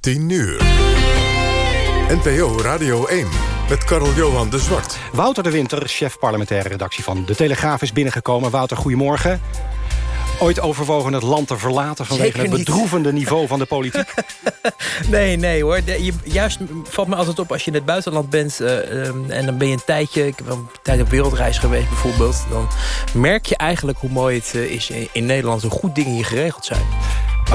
10 uur. NPO Radio 1 met Karel Johan de Zwart. Wouter de Winter, chef parlementaire redactie van De Telegraaf... is binnengekomen. Wouter, goedemorgen. Ooit overwogen het land te verlaten vanwege Zeker het niet. bedroevende niveau van de politiek? Nee, nee hoor. De- je, juist valt me altijd op als je in het buitenland bent... eh, ehm, en dan ben je een tijdje... Ik heb een tijd op wereldreis geweest bijvoorbeeld... dan merk je eigenlijk hoe mooi het eh, is in, in Nederland... hoe goed dingen hier geregeld zijn.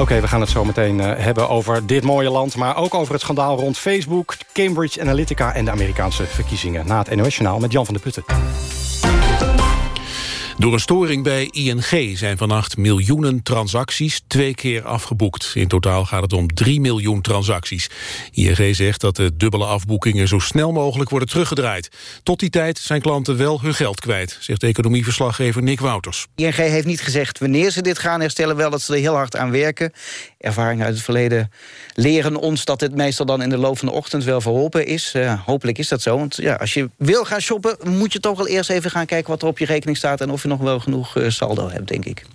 Oké, we gaan het zo meteen eh, hebben over dit mooie land... maar ook over het schandaal rond Facebook, Cambridge Analytica... en de Amerikaanse verkiezingen. Na het NOS Journaal met Jan van der Putten. Door een storing bij ING zijn vannacht miljoenen transacties twee keer afgeboekt. In totaal gaat het om 3 miljoen transacties. ING zegt dat de dubbele afboekingen zo snel mogelijk worden teruggedraaid. Tot die tijd zijn klanten wel hun geld kwijt, zegt economieverslaggever Nick Wouters. ING heeft niet gezegd wanneer ze dit gaan herstellen... wel dat ze er heel hard aan werken. Ervaringen uit het verleden leren ons dat dit meestal dan in de loop van de ochtend wel verholpen is. Hopelijk is dat zo, want ja, als je wil gaan shoppen... moet je toch wel eerst even gaan kijken wat er op je rekening staat... en of nog wel genoeg eh, saldo hebt, denk ik.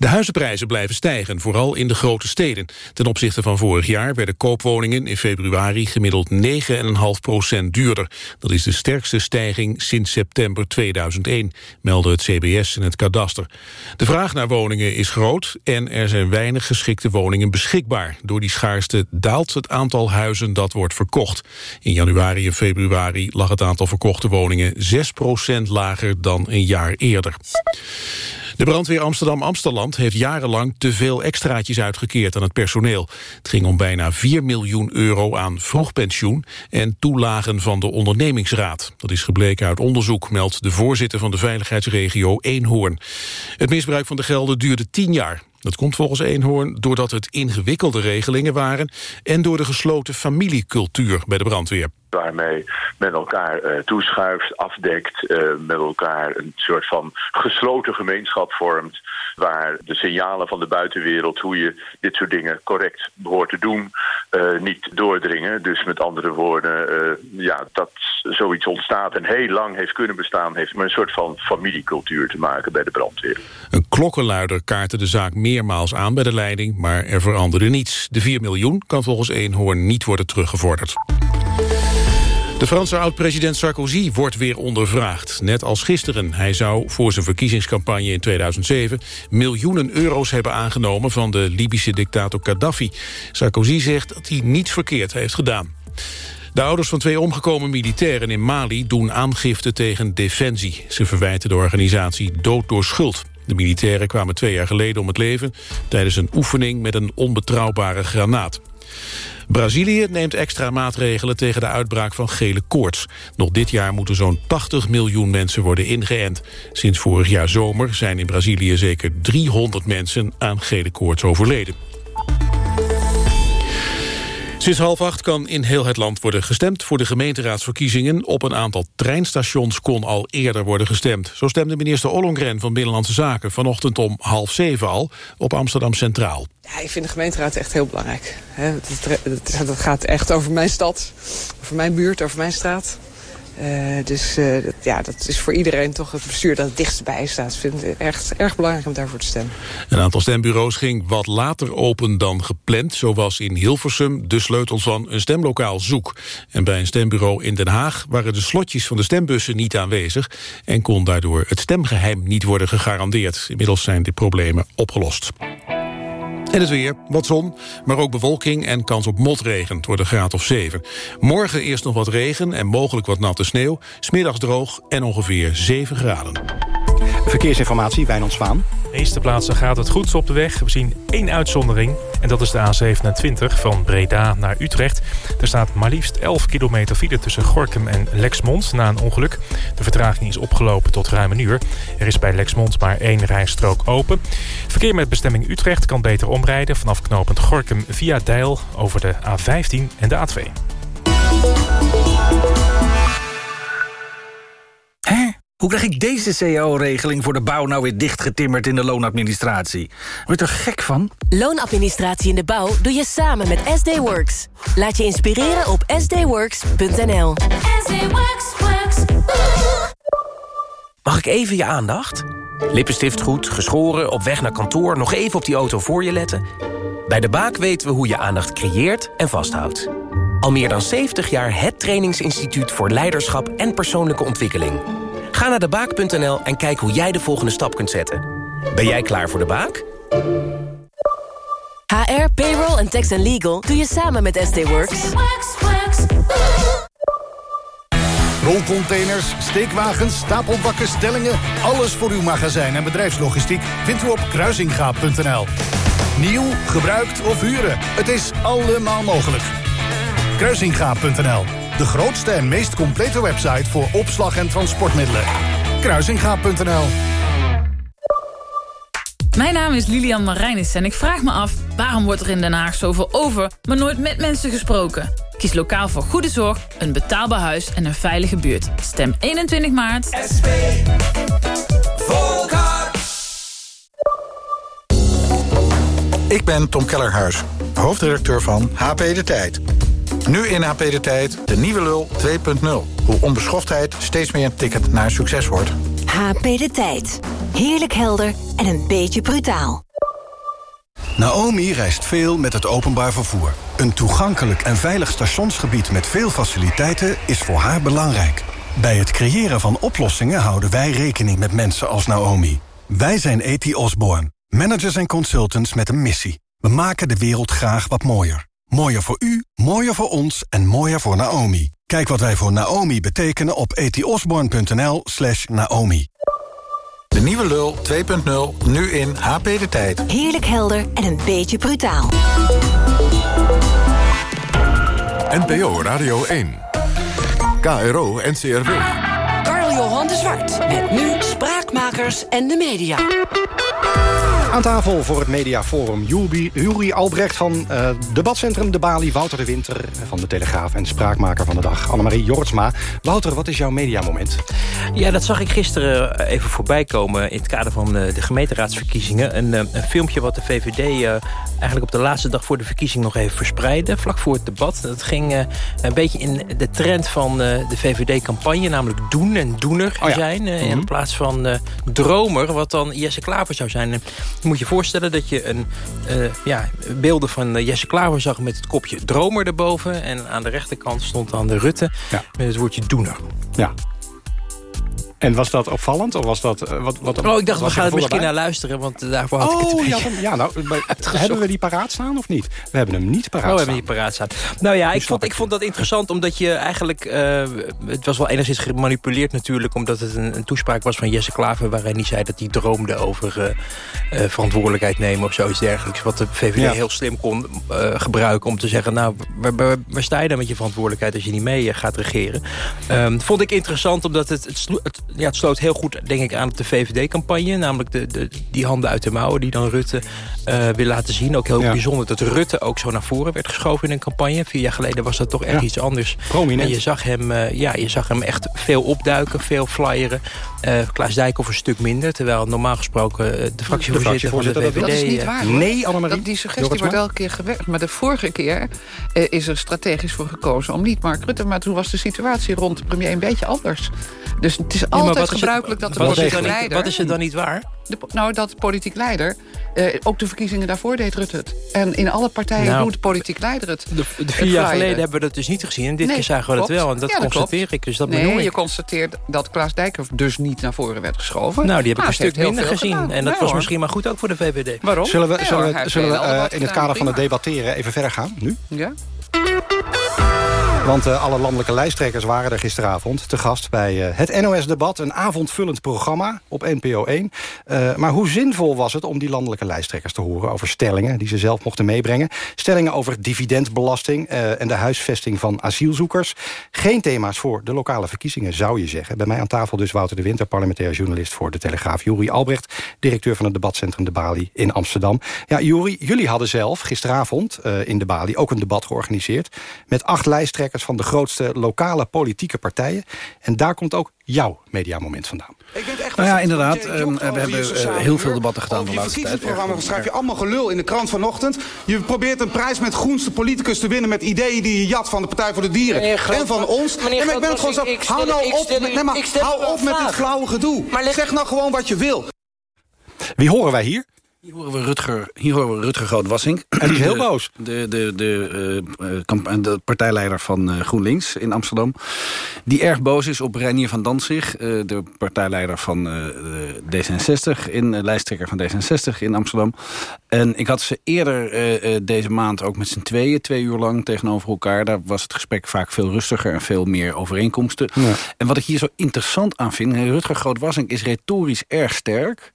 De huizenprijzen blijven stijgen, vooral in de grote steden. Ten opzichte van vorig jaar werden koopwoningen in februari gemiddeld 9,5% duurder. Dat is de sterkste stijging sinds september 2001, melden het CBS en het kadaster. De vraag naar woningen is groot en er zijn weinig geschikte woningen beschikbaar. Door die schaarste daalt het aantal huizen dat wordt verkocht. In januari en februari lag het aantal verkochte woningen 6% lager dan een jaar eerder. De brandweer Amsterdam-Amsterland heeft jarenlang te veel extraatjes uitgekeerd aan het personeel. Het ging om bijna 4 miljoen euro aan vroegpensioen en toelagen van de ondernemingsraad. Dat is gebleken uit onderzoek, meldt de voorzitter van de veiligheidsregio Eenhoorn. Het misbruik van de gelden duurde 10 jaar. Dat komt volgens Eenhoorn doordat het ingewikkelde regelingen waren... en door de gesloten familiecultuur bij de brandweer. Waarmee men elkaar eh, toeschuift, afdekt, eh, met elkaar een soort van gesloten gemeenschap vormt, waar de signalen van de buitenwereld, hoe je dit soort dingen correct behoort te doen, eh, niet doordringen. Dus met andere woorden, ja, dat zoiets ontstaat en heel lang heeft kunnen bestaan, heeft met een soort van familiecultuur te maken bij de brandweer. Een klokkenluider kaartte de zaak meermaals aan bij de leiding... maar er veranderde niets. De 4 miljoen kan volgens Eenhoorn niet worden teruggevorderd. De Franse oud-president Sarkozy wordt weer ondervraagd. Net als gisteren. Hij zou voor zijn verkiezingscampagne in 2007... miljoenen euro's hebben aangenomen van de Libische dictator Gaddafi. Sarkozy zegt dat hij niets verkeerd heeft gedaan. De ouders van twee omgekomen militairen in Mali doen aangifte tegen Defensie. Ze verwijten de organisatie dood door schuld. De militairen kwamen twee jaar geleden om het leven... tijdens een oefening met een onbetrouwbare granaat. Brazilië neemt extra maatregelen tegen de uitbraak van gele koorts. Nog dit jaar moeten zo'n 80 miljoen mensen worden ingeënt. Sinds vorig jaar zomer zijn in Brazilië zeker 300 mensen aan gele koorts overleden. Sinds half acht kan in heel het land worden gestemd voor de gemeenteraadsverkiezingen. Op een aantal treinstations kon al eerder worden gestemd. Zo stemde minister Ollongren van Binnenlandse Zaken vanochtend om half zeven al op Amsterdam Centraal. Ja, ik vind de gemeenteraad echt heel belangrijk. Het gaat echt over mijn stad, over mijn buurt, over mijn straat. Eh, dus eh, dat- ja, dat is voor iedereen toch het bestuur dat het dichtst bij staat. Ik vind het echt erg belangrijk om daarvoor te stemmen. Een aantal stembureaus ging wat later open dan gepland. Zo was in Hilversum de sleutel van een stemlokaal zoek. En bij een stembureau in Den Haag waren de slotjes van de stembussen niet aanwezig... en kon daardoor het stemgeheim niet worden gegarandeerd. Inmiddels zijn de problemen opgelost. En het weer, wat zon, maar ook bewolking en kans op motregen. Wordt een graad of 7. Morgen eerst nog wat regen en mogelijk wat natte sneeuw. Smiddags droog en ongeveer 7 graden. Verkeersinformatie, Wijnand Zwaan. De meeste plaatsen gaat het goed op de weg. We zien één uitzondering. En dat is de A27 van Breda naar Utrecht. Er staat maar liefst 11 kilometer file tussen Gorkum en Lexmond na een ongeluk. De vertraging is opgelopen tot ruim een uur. Er is bij Lexmond maar één rijstrook open. Verkeer met bestemming Utrecht kan beter omrijden... vanaf knooppunt Gorkum via Deil over de A15 en de A2. Hè? Hoe krijg ik deze cao-regeling voor de bouw nou weer dichtgetimmerd in de loonadministratie? Word je er gek van? Loonadministratie in de bouw doe je samen met SD Works. Laat je inspireren op sdworks.nl. Mag ik even je aandacht? Lippenstift goed, geschoren, op weg naar kantoor... nog even op die auto voor je letten? Bij De Baak weten we hoe je aandacht creëert en vasthoudt. Al meer dan 70 jaar het trainingsinstituut voor leiderschap en persoonlijke ontwikkeling. Ga naar debaak.nl en kijk hoe jij de volgende stap kunt zetten. Ben jij klaar voor De Baak? HR, payroll en tax and legal doe je samen met SD Works. Rolcontainers, steekwagens, stapelbakken, stellingen... alles voor uw magazijn en bedrijfslogistiek vindt u op kruisingaap.nl. Nieuw, gebruikt of huren, het is allemaal mogelijk. Kruisingaap.nl, de grootste en meest complete website... voor opslag en transportmiddelen. Kruisingaap.nl Mijn naam is Lilian Marijnis en ik vraag me af... waarom wordt er in Den Haag zoveel over, maar nooit met mensen gesproken? Kies lokaal voor goede zorg, een betaalbaar huis en een veilige buurt. Stem 21 maart. SP. Ik ben Tom Kellerhuis, hoofdredacteur van HP De Tijd. Nu in HP De Tijd de nieuwe lul 2.0. Hoe onbeschoftheid steeds meer een ticket naar succes wordt. HP De Tijd. Heerlijk helder en een beetje brutaal. Naomi reist veel met het openbaar vervoer. Een toegankelijk en veilig stationsgebied met veel faciliteiten is voor haar belangrijk. Bij het creëren van oplossingen houden wij rekening met mensen als Naomi. Wij zijn E.T. Osborne, managers en consultants met een missie. We maken de wereld graag wat mooier. Mooier voor u, mooier voor ons en mooier voor Naomi. Kijk wat wij voor Naomi betekenen op etiosborn.nl slash Naomi. De nieuwe lul 2.0, nu in HP De Tijd. Heerlijk helder en een beetje brutaal. NPO Radio 1. KRO NCRW. Carl Johan de Zwart. Met nu Spraakmakers en de media. Aan tafel voor het Mediaforum Juri, Albrecht van uh, Debatcentrum De Bali... Wouter de Winter van De Telegraaf en spraakmaker van de dag Annemarie Jortsma. Wouter, wat is jouw mediamoment? Ja, dat zag ik gisteren eh, even voorbij komen... in het kader van de, de gemeenteraadsverkiezingen. Een, een, filmpje wat de VVD uh, eigenlijk op de laatste dag voor de verkiezing... nog even verspreidde, vlak voor het debat. Dat ging uh, een beetje in de trend van de VVD-campagne... namelijk doen en doener oh ja. zijn. Mm -hmm. In plaats van dromer, wat dan Jesse Klaver zou zijn... Je moet je voorstellen dat je een, uh, ja, beelden van uh, Jesse Klaver zag... met het kopje dromer erboven. En aan de rechterkant stond dan de Rutte ja. met het woordje doener. Ja. En was dat opvallend? Of was dat, uh, wat, wat, oh, ik dacht, we gaan er misschien naar luisteren. Want daarvoor had oh, ik het ja, dan, ja, nou, hebben we die paraat staan of niet? We hebben hem niet paraat oh, we staan. hebben paraat staan. Nou ja, ik vond, ik vond dat interessant omdat je eigenlijk... Uh, het was wel enigszins gemanipuleerd natuurlijk... omdat het een, een, toespraak was van Jesse Klaver... waarin hij zei dat hij droomde over uh, verantwoordelijkheid nemen... of zoiets dergelijks. Wat de VVD ja. heel slim kon gebruiken om te zeggen... nou, waar, waar, waar, sta je dan met je verantwoordelijkheid... als je niet mee gaat regeren? Um, vond ik interessant omdat het, het, het ja, het sloot heel goed denk ik, aan op de VVD-campagne. Namelijk de, de, die handen uit de mouwen die dan Rutte uh, wil laten zien. Ook heel ja. bijzonder dat Rutte ook zo naar voren werd geschoven in een campagne. Vier jaar geleden was dat toch echt ja. iets anders. Prominent. En je zag, hem, uh, ja, je zag hem echt veel opduiken, veel flyeren. Uh, Klaas Dijkhoff een stuk minder. Terwijl normaal gesproken de fractievoorzitter van de VVD... Dat is niet waar. Nee, Annemarie. Dat, die suggestie wordt elke keer gewerkt. Maar de vorige keer is er strategisch voor gekozen om niet Mark Rutte... maar toen was de situatie rond de premier een beetje anders. Dus het is altijd ja, gebruikelijk dat de politiek leider... Wat is er dan niet waar? De, nou, dat de politiek leider... Uh, ook de verkiezingen daarvoor deed Rutte het. En in alle partijen nou, doet de politiek leider het. De, de vier jaar geleden hebben we dat dus niet gezien. En dit nee, keer zagen we klopt. dat wel. En dat ja, dat constateer klopt. ik. Dus dat nee, ik. je constateert dat Klaas Dijkhoff dus niet naar voren werd geschoven. Nou, die heb ik ah, een stuk minder gezien. Gedaan. En dat nee, was misschien maar goed ook voor de VVD. Waarom? Zullen we, nee, zullen hoor, we, zullen we uh, in het kader van het debatteren even verder gaan? Nu? Ja? Want uh, alle landelijke lijsttrekkers waren er gisteravond te gast bij uh, het NOS-debat. Een avondvullend programma op NPO 1. Uh, maar hoe zinvol was het om die landelijke lijsttrekkers te horen... over stellingen die ze zelf mochten meebrengen? Stellingen over dividendbelasting en de huisvesting van asielzoekers. Geen thema's voor de lokale verkiezingen, zou je zeggen. Bij mij aan tafel dus Wouter de Winter, parlementair journalist voor De Telegraaf. Juri Albrecht, directeur van het debatcentrum De Bali in Amsterdam. Ja, Juri, jullie hadden zelf gisteravond in De Bali ook een debat georganiseerd... met acht lijsttrekkers van de grootste lokale politieke partijen. En daar komt ook jouw mediamoment vandaan. Nou ja, inderdaad. Uh, we hebben uh, heel veel debatten gedaan de laatste tijd. verkiezingsprogramma schrijf je allemaal gelul in de krant vanochtend. Je probeert een prijs met groenste politicus te winnen... met ideeën die je jat van de Partij voor de Dieren. en van ons. Meneer nee, maar ik ben het gewoon zo... ik hou nou ik op, met, u- nee, maar ik hou op met dit flauwe gedoe. Zeg nou gewoon wat je wil. Wie horen wij hier? Hier horen we Rutger, hier horen we Rutger Groot-Wassink. En die is heel boos. De, de, de, uh, de partijleider van uh, GroenLinks in Amsterdam. Die erg boos is op Reinier van Danzig. De partijleider van D66. In, lijsttrekker van D66 in Amsterdam. En ik had ze eerder deze maand ook met z'n tweeën. Twee uur lang tegenover elkaar. Daar was het gesprek vaak veel rustiger en veel meer overeenkomsten. Ja. En wat ik hier zo interessant aan vind. Rutger Groot-Wassink is retorisch erg sterk.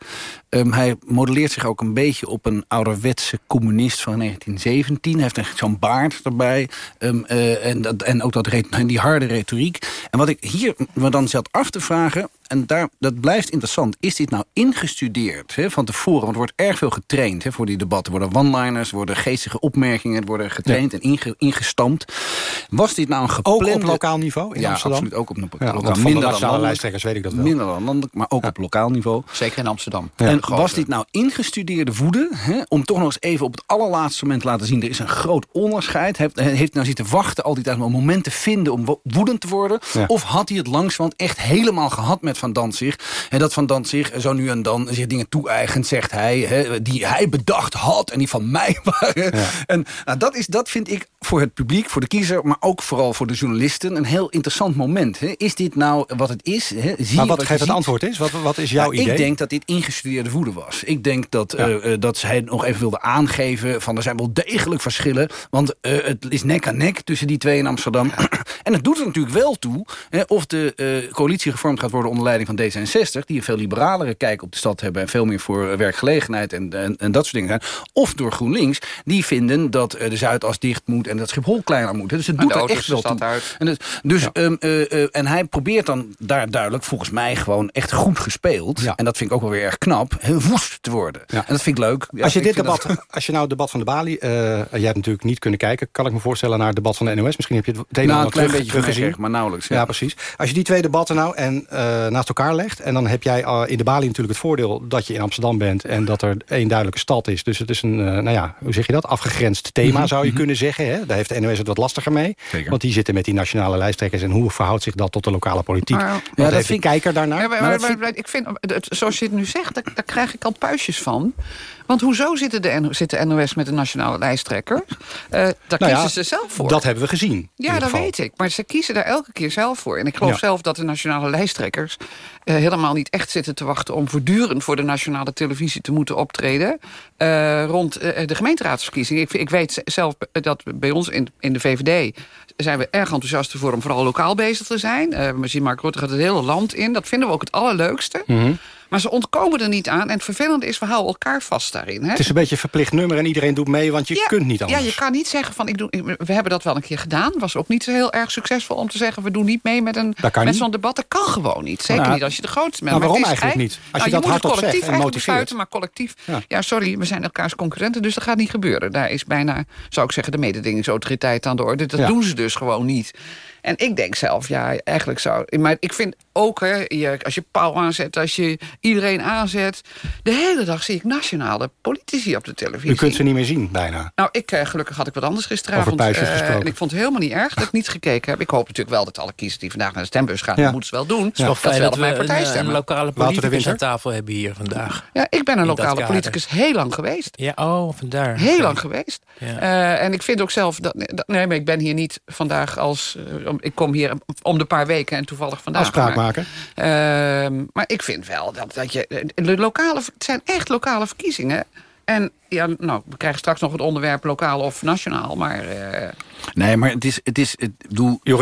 Um, hij modelleert zich ook een beetje op een ouderwetse communist van 1917. Hij heeft zo'n baard erbij. Um, uh, en, dat, en ook dat, die harde retoriek. En wat ik hier me dan zat af te vragen en daar, dat blijft interessant. Is dit nou ingestudeerd hè, van tevoren? Want er wordt erg veel getraind hè, voor die debatten. Er worden one-liners, worden geestige opmerkingen... worden getraind en inge, ingestampt. Was dit nou een geplande... Ook op lokaal niveau in ja, Amsterdam? absoluut. Ook op een ja, lokaal Minder dan nationale lijsttrekkers weet ik dat wel. Minder dan landelijk, maar ook op lokaal niveau. Zeker in Amsterdam. En was dit nou ingestudeerde woede? Hè, om toch nog eens even op het allerlaatste moment te laten zien... er is een groot onderscheid. Heeft, heeft nou zitten wachten al die tijd om een moment te vinden... om woedend te worden? Of had hij het langswand echt helemaal gehad met Van Danzig? En dat Van Danzig zo nu en dan zich dingen toe-eigent, zegt hij... Hè, die hij bedacht had en die van mij waren. En nou, dat, is, dat vind ik voor het publiek, voor de kiezer... maar ook vooral voor de journalisten een heel interessant moment. Hè. Is dit nou wat het is? Hè? Zie maar wat, wat geeft het antwoord is? Wat, wat is jouw nou, idee? Ik denk dat dit ingestudeerde woede was. Ik denk dat, ja. uh, dat zij nog even wilde aangeven... van er zijn wel degelijk verschillen. Want uh, het is nek aan nek tussen die twee in Amsterdam. en het doet er natuurlijk wel toe... Hè, of de uh, coalitie gevormd gaat worden onder leiding van D66... die een veel liberalere kijk op de stad hebben... en veel meer voor werkgelegenheid en, en, en dat soort dingen zijn. Of door GroenLinks, die vinden dat de Zuidas dicht moet... en dat Schiphol kleiner moet. Dus het doet er echt wel toe. Uit. En, dus, dus ja. um, en hij probeert dan daar duidelijk, volgens mij... gewoon echt goed gespeeld. Ja. En dat vind ik ook wel weer erg knap. Heel woest te worden. Ja. En dat vind ik leuk. als je dit debat, dat... als je nou het debat van de Bali... Uh, jij hebt natuurlijk niet kunnen kijken, kan ik me voorstellen... naar het debat van de NOS. Misschien heb je het een nou, een klein beetje teruggezien. maar nauwelijks. Ja. precies. Als je die twee debatten nou en, uh, naast elkaar legt... en dan heb jij uh, in de Bali natuurlijk het voordeel... dat je in Amsterdam bent en dat er één duidelijke stad is. Dus het is een, nou ja, hoe zeg je dat? Afgegrensd thema, mm -hmm. zou je kunnen zeggen. Hè? Daar heeft de NOS het wat lastiger mee. Zeker. Want die zitten met die nationale lijsttrekkers... en hoe verhoudt zich dat tot de lokale politiek? Maar, ja, dat vind ik kijker daarnaar. Ja, maar, maar, maar, maar, ik vind, zoals je het nu zegt, daar, daar krijg ik al puistjes van. Want hoezo zit de, zit de NOS met de nationale lijsttrekker? Uh, daar nou kiezen ja, ze zelf voor. Dat hebben we gezien. Ja, dat weet ik. Maar ze kiezen daar elke keer zelf voor. En ik geloof ja. zelf dat de nationale lijsttrekkers... Uh, helemaal niet echt zitten te wachten... om voortdurend voor de nationale televisie te moeten optreden... Uh, rond de gemeenteraadsverkiezingen. Ik, ik, weet zelf dat bij ons in, in de VVD zijn we erg enthousiast ervoor om vooral lokaal bezig te zijn. We zien Mark Rutte gaat het hele land in. Dat vinden we ook het allerleukste. Mm -hmm. Maar ze ontkomen er niet aan. En het vervelende is, we houden elkaar vast daarin. Hè? Het is een beetje een verplicht nummer en iedereen doet mee, want je ja, kunt niet anders. Ja, je kan niet zeggen van, ik doe, we hebben dat wel een keer gedaan. Was ook niet zo heel erg succesvol om te zeggen... we doen niet mee met, een, met zo'n debat. Dat kan gewoon niet. Zeker nou, niet als je de grootste bent. Maar waarom eigenlijk niet? Als je, nou, dat hardop collectief zegt en motiveert. Besluiten, maar collectief, ja. ja. sorry, we zijn elkaars concurrenten... dus dat gaat niet gebeuren. Daar is bijna, zou ik zeggen, de mededingingsautoriteit aan de orde. Dat ja. doen ze dus gewoon niet. En ik denk zelf, ja, eigenlijk zou... Maar ik vind ook, hè, je, als je Pauw aanzet, als je iedereen aanzet... de hele dag zie ik nationale politici op de televisie. U kunt ze niet meer zien, bijna. Nou, ik, uh, gelukkig had ik wat anders gisteravond. Over uh, en ik vond het helemaal niet erg dat ik niet gekeken heb. Ik hoop natuurlijk wel dat alle kiezers die vandaag naar de stembus gaan... Ja. dat moeten ze wel doen. Het is wel fijn dat, dat mijn partij een, stemmen. een lokale politicus aan tafel hebben hier vandaag. Ja, ik ben een lokale politicus heel lang geweest. Ja, oh, vandaar. Heel lang geweest. Ja. Uh, en ik vind ook zelf... Dat, dat, nee, maar ik ben hier niet vandaag als... ik kom hier om de paar weken en toevallig vandaag. Afspraak Uh, maar ik vind wel dat, dat je... De lokale, het zijn echt lokale verkiezingen. En ja, nou, we krijgen straks nog het onderwerp lokaal of nationaal, maar... Uh... Nee, maar het is... Het is het,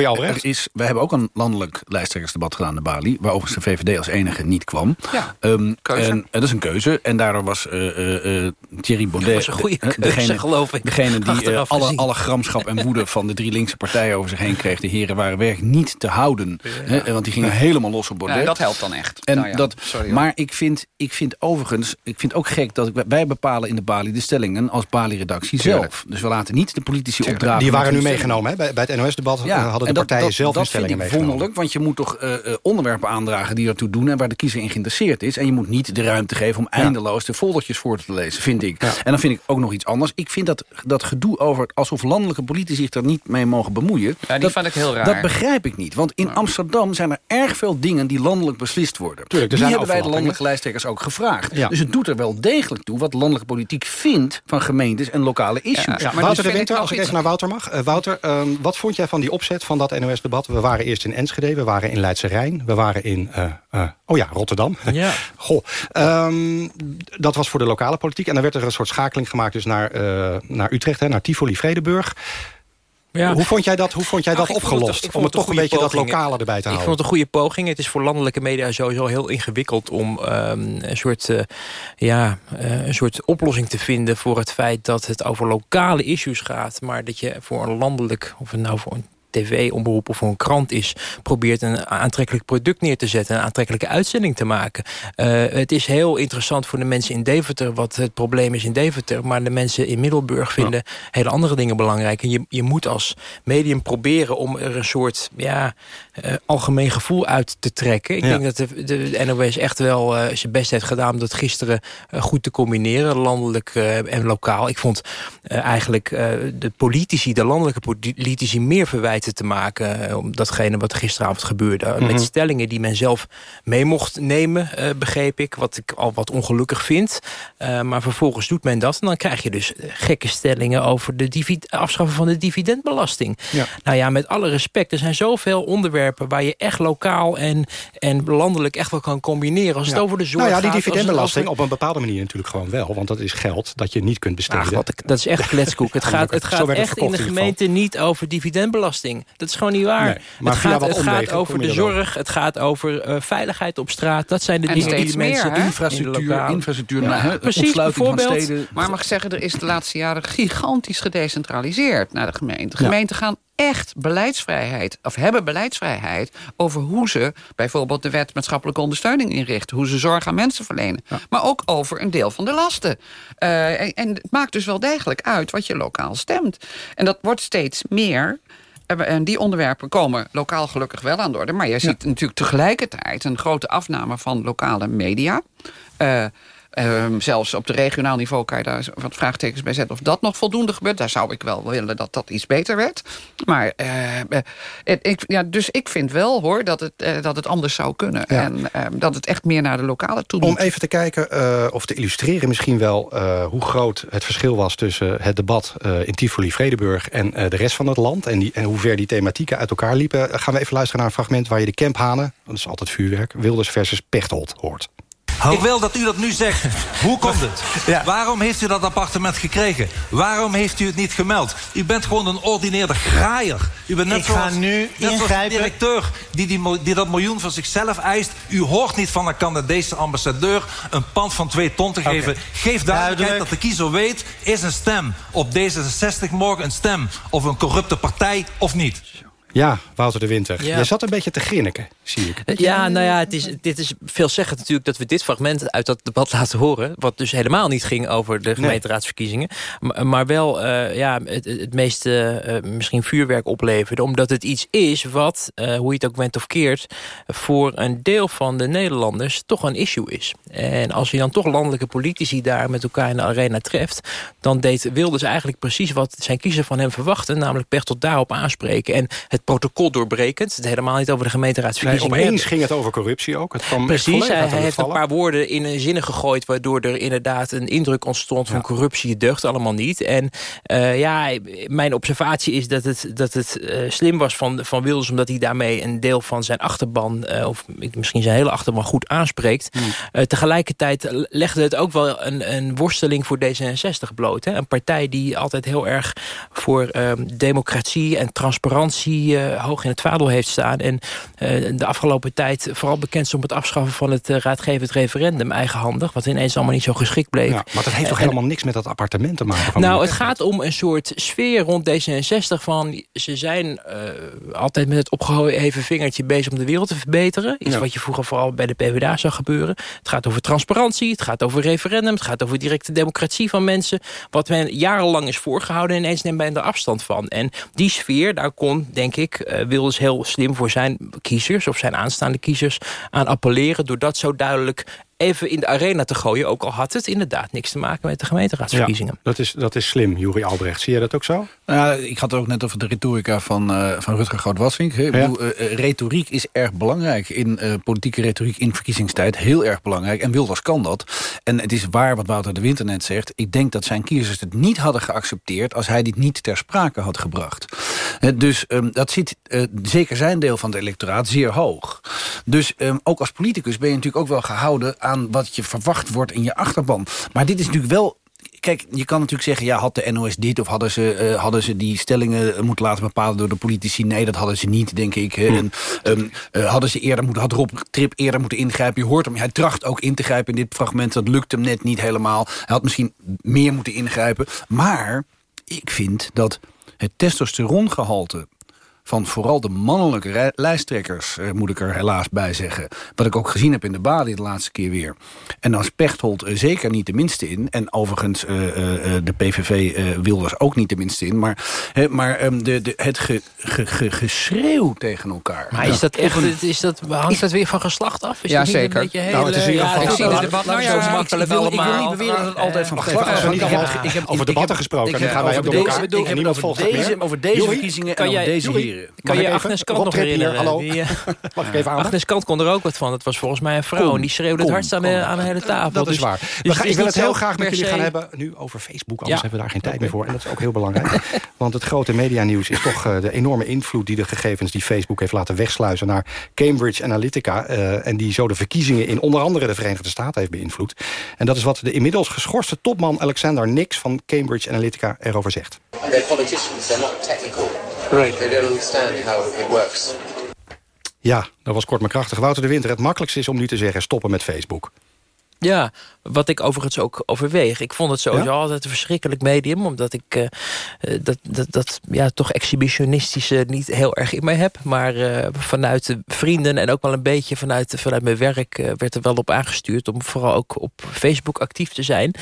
Albrecht? Er is, we hebben ook een landelijk lijsttrekkersdebat gedaan in Bali... waar overigens de VVD als enige niet kwam. Ja, um, keuze. En, dat is een keuze. En daardoor was uh, uh, Thierry Baudet... Dat was een goede keuze, degene, geloof ik. Degene die alle, alle gramschap en woede van de drie linkse partijen over zich heen kreeg. De heren waren werk niet te houden. Ja. Hè, want die gingen helemaal los op Baudet. Ja, dat helpt dan echt. En nou ja, dat, sorry, maar ik vind, ik vind overigens... Ik vind ook gek dat wij bepalen in de Bali de stellingen als Bali-redactie zelf. Dus we laten niet de politici opdragen. Die waren nu meegenomen. Hè? Bij, bij het NOS-debat hadden de en dat- partijen dat, zelf dat hun stellingen vind ik meegenomen. wonderlijk, want je moet toch eh, eh, onderwerpen aandragen die ertoe doen... en waar de kiezer in geïnteresseerd is. En je moet niet de ruimte geven om eindeloos de foldertjes voor te lezen, vind ik. En dan vind ik ook nog iets anders. Ik vind dat, dat gedoe over alsof landelijke politici zich er niet mee mogen bemoeien... Ja, die dat, vond ik heel raar. Dat begrijp ik niet, want in Amsterdam zijn er erg veel dingen... die landelijk beslist worden. Tuurlijk, er die zijn hebben wij de landelijke lijsttrekkers ook gevraagd. Ja. Dus het doet er wel degelijk toe wat de landelijke politiek vindt... van gemeentes en lokale issues. Ja, Wouter de Winter, als ik even naar Wouter mag. Eh, Wouter, ehm, wat vond jij van die opzet van dat NOS-debat? We waren eerst in Enschede, we waren in Leidse Rijn... we waren in, eh, eh, oh ja, Rotterdam. Ja. Goh, ehm, dat was voor de lokale politiek. En dan werd er een soort schakeling gemaakt dus naar, eh, naar Utrecht, hè, naar Tivoli, Vredeburg. Ja. Hoe vond jij dat, hoe vond jij dat Ach, ik vond het- opgelost? ik om het toch een een beetje dat lokale erbij te Ik houden. vond het een goede poging. Het is voor landelijke media sowieso heel ingewikkeld om ehm, een, soort, eh, ja, eh, een soort oplossing te vinden voor het feit dat het over lokale issues gaat. Maar dat je voor een landelijk, of nou voor een tv-omroep of voor een krant is... probeert een aantrekkelijk product neer te zetten... een aantrekkelijke uitzending te maken. Eh, het is heel interessant voor de mensen in Deventer... wat het probleem is in Deventer. Maar de mensen in Middelburg vinden hele andere dingen belangrijk. En je, je moet als medium proberen om er een soort ja, eh, algemeen gevoel uit te trekken. Ik Ja. denk dat de, de NOS echt wel eh, zijn best heeft gedaan... om dat gisteren goed te combineren, landelijk en lokaal. Ik vond eigenlijk de politici, de landelijke politici... meer te maken eh, om datgene wat er gisteravond gebeurde. Mhm. Met stellingen die men zelf mee mocht nemen, eh, begreep ik. Wat ik al wat ongelukkig vind. Eh, maar vervolgens doet men dat. En dan krijg je dus gekke stellingen over de afschaffen van de dividendbelasting. Ja. Nou ja, met alle respect, er zijn zoveel onderwerpen... waar je echt lokaal en, en landelijk echt wel kan combineren. Als het over de zorg nou ja, die gaat, dividendbelasting op een bepaalde manier natuurlijk gewoon wel. Want dat is geld dat je niet kunt besteden. Ach, wat, ik- dat is echt kletskoek. Het gaat, het gaat echt in de gemeente niet over dividendbelasting. Dat is gewoon niet waar. Nee, maar het gaat, over de zorg, het gaat over eh, veiligheid op straat. Dat zijn de En dingen die mensen... meer? Infrastructuur, in de lokale- infrastructuur, Ja. nou, hè, Precies, ontsluiting van bijvoorbeeld. steden. Maar mag ik zeggen, er is de laatste jaren gigantisch gedecentraliseerd naar de gemeente. Gemeenten gaan echt beleidsvrijheid, of hebben beleidsvrijheid... over hoe ze bijvoorbeeld de wet maatschappelijke ondersteuning inrichten... hoe ze zorg aan mensen verlenen. Maar ook over een deel van de lasten. Eh, en, en het maakt dus wel degelijk uit wat je lokaal stemt. En dat wordt steeds meer... En die onderwerpen komen lokaal gelukkig wel aan de orde. Maar je ziet natuurlijk tegelijkertijd een grote afname van lokale media. Eh, ehm, zelfs op de regionaal niveau kan je daar wat vraagtekens bij zetten... of dat nog voldoende gebeurt. Daar zou ik wel willen dat dat iets beter werd. Maar, eh, eh, ik, ja, dus ik vind wel, hoor, dat het, eh, dat het anders zou kunnen. Ja. En ehm, dat het echt meer naar de lokale toe Om moet. even te kijken, of te illustreren misschien wel... hoe groot het verschil was tussen het debat in Tivoli-Vredenburg... en de rest van het land. En, die, en hoe ver die thematieken uit elkaar liepen. Gaan we even luisteren naar een fragment waar je de Kemphanen... dat is altijd vuurwerk, Wilders versus Pechtold hoort. Ik wil dat u dat nu zegt. Hoe komt het? Waarom heeft u dat appartement gekregen? Waarom heeft u het niet gemeld? U bent gewoon een ordineerde graaier. U bent net Ik ga nu net zoals de ingrijpen. directeur die, die, die dat miljoen van zichzelf eist. U hoort niet van een Canadese ambassadeur een pand van twee ton te geven. Geef duidelijkheid Duidelijk. dat de kiezer weet... is een stem op D66 morgen een stem of een corrupte partij of niet? Ja, Wouter de Winter. Ja. Je zat een beetje te grinniken, zie ik. Ja, nou ja, het is, dit is veelzeggend natuurlijk dat we dit fragment uit dat debat laten horen. Wat dus helemaal niet ging over de gemeenteraadsverkiezingen. Maar, maar wel eh, ja, het, het meeste eh, misschien vuurwerk opleverde. Omdat het iets is wat, eh, hoe je het ook went of keert... voor een deel van de Nederlanders toch een issue is. En als je dan toch landelijke politici daar met elkaar in de arena treft... dan deed Wilders eigenlijk precies wat zijn kiezer van hem verwachtte. Namelijk Pechtold daarop aanspreken. En het protocol doorbrekend. Het helemaal niet over de Nee, gemeenteraadsverkiezingen opeens ging het over corruptie ook. Het kwam Precies, hij, heeft een paar woorden in een zinnen gegooid... waardoor er inderdaad een indruk ontstond van corruptie. Het deugt allemaal niet. En eh, ja, mijn observatie is dat het, dat het eh, slim was van, van Wilders... omdat hij daarmee een deel van zijn achterban... eh, of misschien zijn hele achterban goed aanspreekt. Hmm. Eh, tegelijkertijd legde het ook wel een, een worsteling voor D66 bloot. Hè? Een partij die altijd heel erg voor ehm, democratie en transparantie die hoog in het vaandel heeft staan... en de afgelopen tijd vooral bekend is om het afschaffen van het raadgevend referendum eigenhandig... wat ineens allemaal niet zo geschikt bleef. Ja, maar dat heeft toch helemaal niks met dat appartement te maken? Van nou, het gaat om een soort sfeer rond D66 van... ze zijn altijd met het opgeheven vingertje bezig om de wereld te verbeteren. Iets wat je vroeger vooral bij de PvdA zag gebeuren. Het gaat over transparantie, het gaat over referendum... het gaat over directe democratie van mensen. Wat men jarenlang is voorgehouden... ineens neemt men er afstand van. En die sfeer, daar kon, denk ik, uh, Wilders heel slim voor zijn kiezers... of zijn aanstaande kiezers aan appelleren... door dat zo duidelijk even in de arena te gooien. Ook al had het inderdaad niks te maken met de gemeenteraadsverkiezingen. Ja, dat, is, dat is slim, Juri Albrecht. Zie je dat ook zo? Nou, ik had het ook net over de retorica van, uh, van Rutger Groot-Wassink. Ja. Uh, retoriek is erg belangrijk in uh, politieke retoriek in verkiezingstijd. Heel erg belangrijk. En Wilders kan dat. En het is waar wat Wouter de Winter net zegt. Ik denk dat zijn kiezers het niet hadden geaccepteerd... als hij dit niet ter sprake had gebracht. dus um, dat zit zeker zijn deel van het electoraat zeer hoog. Dus um, ook als politicus ben je natuurlijk ook wel gehouden aan wat je verwacht wordt in je achterban. Maar dit is natuurlijk wel kijk, je kan natuurlijk zeggen... ja, had de NOS dit of hadden ze, uh, hadden ze die stellingen moeten laten bepalen door de politici? Nee, dat hadden ze niet, denk ik. Hè. En, um, uh, hadden ze eerder moeten, had Rob Trip eerder moeten ingrijpen? Je hoort hem, hij tracht ook in te grijpen in dit fragment. Dat lukt hem net niet helemaal. Hij had misschien meer moeten ingrijpen. Maar ik vind dat het testosterongehalte van vooral de mannelijke lijsttrekkers, eh, moet ik er helaas bij zeggen. Wat ik ook gezien heb in de Bali de laatste keer weer. En dan is Pechtold eh, zeker niet de minste in. En overigens, uh, de PVV Wilders ook niet de minste in. Maar, maar um, de, de, het ge, ge, ge, geschreeuw tegen elkaar. Maar is dat echt, is dat, hangt dat weer van geslacht af? Is ja, zeker. Een heel, nou, het is in ieder geval... ik zie het debat nou zo makkelijk ik wil, ik wil niet beweren dat het altijd van geslacht is. Ik heb over debatten gesproken. Dan gaan wij ook door elkaar. Over deze verkiezingen en over deze Kan je Agnes Kant nog herinneren? Hallo. Die, Mag ik even aan? Agnes Kant kon er ook wat van. Het was volgens mij een vrouw. en die schreeuwde het hardst aan de, aan de hele tafel. Dat is dus- waar. Dus ik wil het heel graag met jullie gaan hebben nu over Facebook. Anders hebben we daar geen tijd meer voor. En dat is ook heel belangrijk. Want het grote medianieuws is toch uh, de enorme invloed... die de gegevens die Facebook heeft laten wegsluizen... naar Cambridge Analytica. Uh, en die zo de verkiezingen in onder andere de Verenigde Staten heeft beïnvloed. En dat is wat de inmiddels geschorste topman Alexander Nix... van Cambridge Analytica erover zegt. They're politicians, they're not technical. Right. They don't understand how it works. Ja, dat was kort maar krachtig. Wouter de Winter, het makkelijkste is om nu te zeggen... stoppen met Facebook. Ja, wat ik overigens ook overweeg. Ik vond het sowieso ja? altijd een verschrikkelijk medium. Omdat ik uh, dat, dat, dat ja, toch exhibitionistische niet heel erg in mij heb. Maar uh, vanuit de vrienden en ook wel een beetje vanuit, vanuit mijn werk... Uh, werd er wel op aangestuurd om vooral ook op Facebook actief te zijn.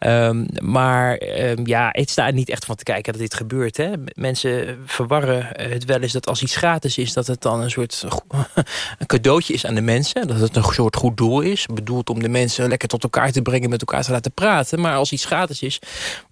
Um, maar um, ja, het staat niet echt van te kijken dat dit gebeurt. Hè. Mensen verwarren het wel eens dat als iets gratis is... dat het dan een soort een cadeautje is aan de mensen. Dat het een soort goed doel is. Bedoeld om de mensen lekker tot elkaar te brengen, met elkaar te laten praten. Maar als iets gratis is,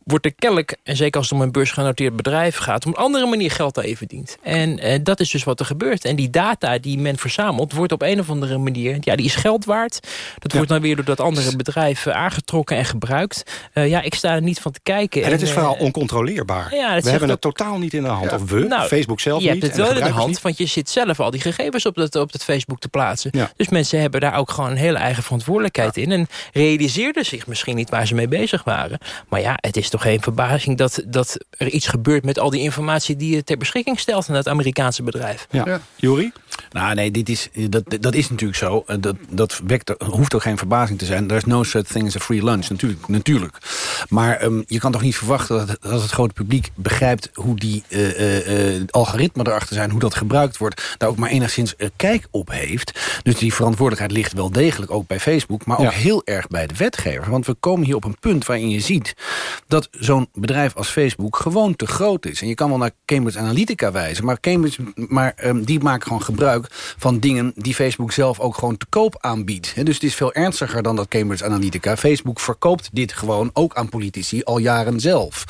wordt er kennelijk, en zeker als het om een beursgenoteerd bedrijf gaat... op een andere manier geld aan verdiend. En eh, dat is dus wat er gebeurt. En die data die men verzamelt, wordt op een of andere manier... ja, die is geld waard. Dat wordt dan weer door dat andere bedrijf uh, aangetrokken en gebruikt. Uh, ja, ik sta er niet van te kijken. En het is vooral oncontroleerbaar. Ja, we hebben het totaal niet in de hand. Ja. Of we, nou, Facebook zelf je niet. Je hebt het wel in de hand, niet. want je zit zelf al die gegevens op dat, op dat Facebook te plaatsen. Dus mensen hebben daar ook gewoon een hele eigen verantwoordelijkheid in. En realiseerden zich misschien niet waar ze mee bezig waren. Maar ja, het is toch geen verbazing dat, dat er iets gebeurt... met al die informatie die je ter beschikking stelt... aan het Amerikaanse bedrijf. Ja. ja. Juri? Nou nee, dit is, dat, dat is natuurlijk zo. Dat, dat wekt, hoeft ook geen verbazing te zijn. There's no such thing as a free lunch, natuurlijk. natuurlijk. Maar um, je kan toch niet verwachten dat, dat het grote publiek begrijpt... hoe die uh, algoritmen erachter zijn, hoe dat gebruikt wordt... daar ook maar enigszins kijk op heeft. Dus die verantwoordelijkheid ligt wel degelijk ook bij Facebook... maar ook ja. heel erg bij de wetgever. Want we komen hier op een punt waarin je ziet... dat zo'n bedrijf als Facebook gewoon te groot is. En je kan wel naar Cambridge Analytica wijzen... maar, Cambridge, maar um, die maken gewoon gebruik van dingen... die Facebook zelf ook gewoon te koop aanbiedt. He, dus het is veel ernstiger dan dat Cambridge Analytica. Facebook verkoopt dit gewoon ook aan politici al jaren zelf.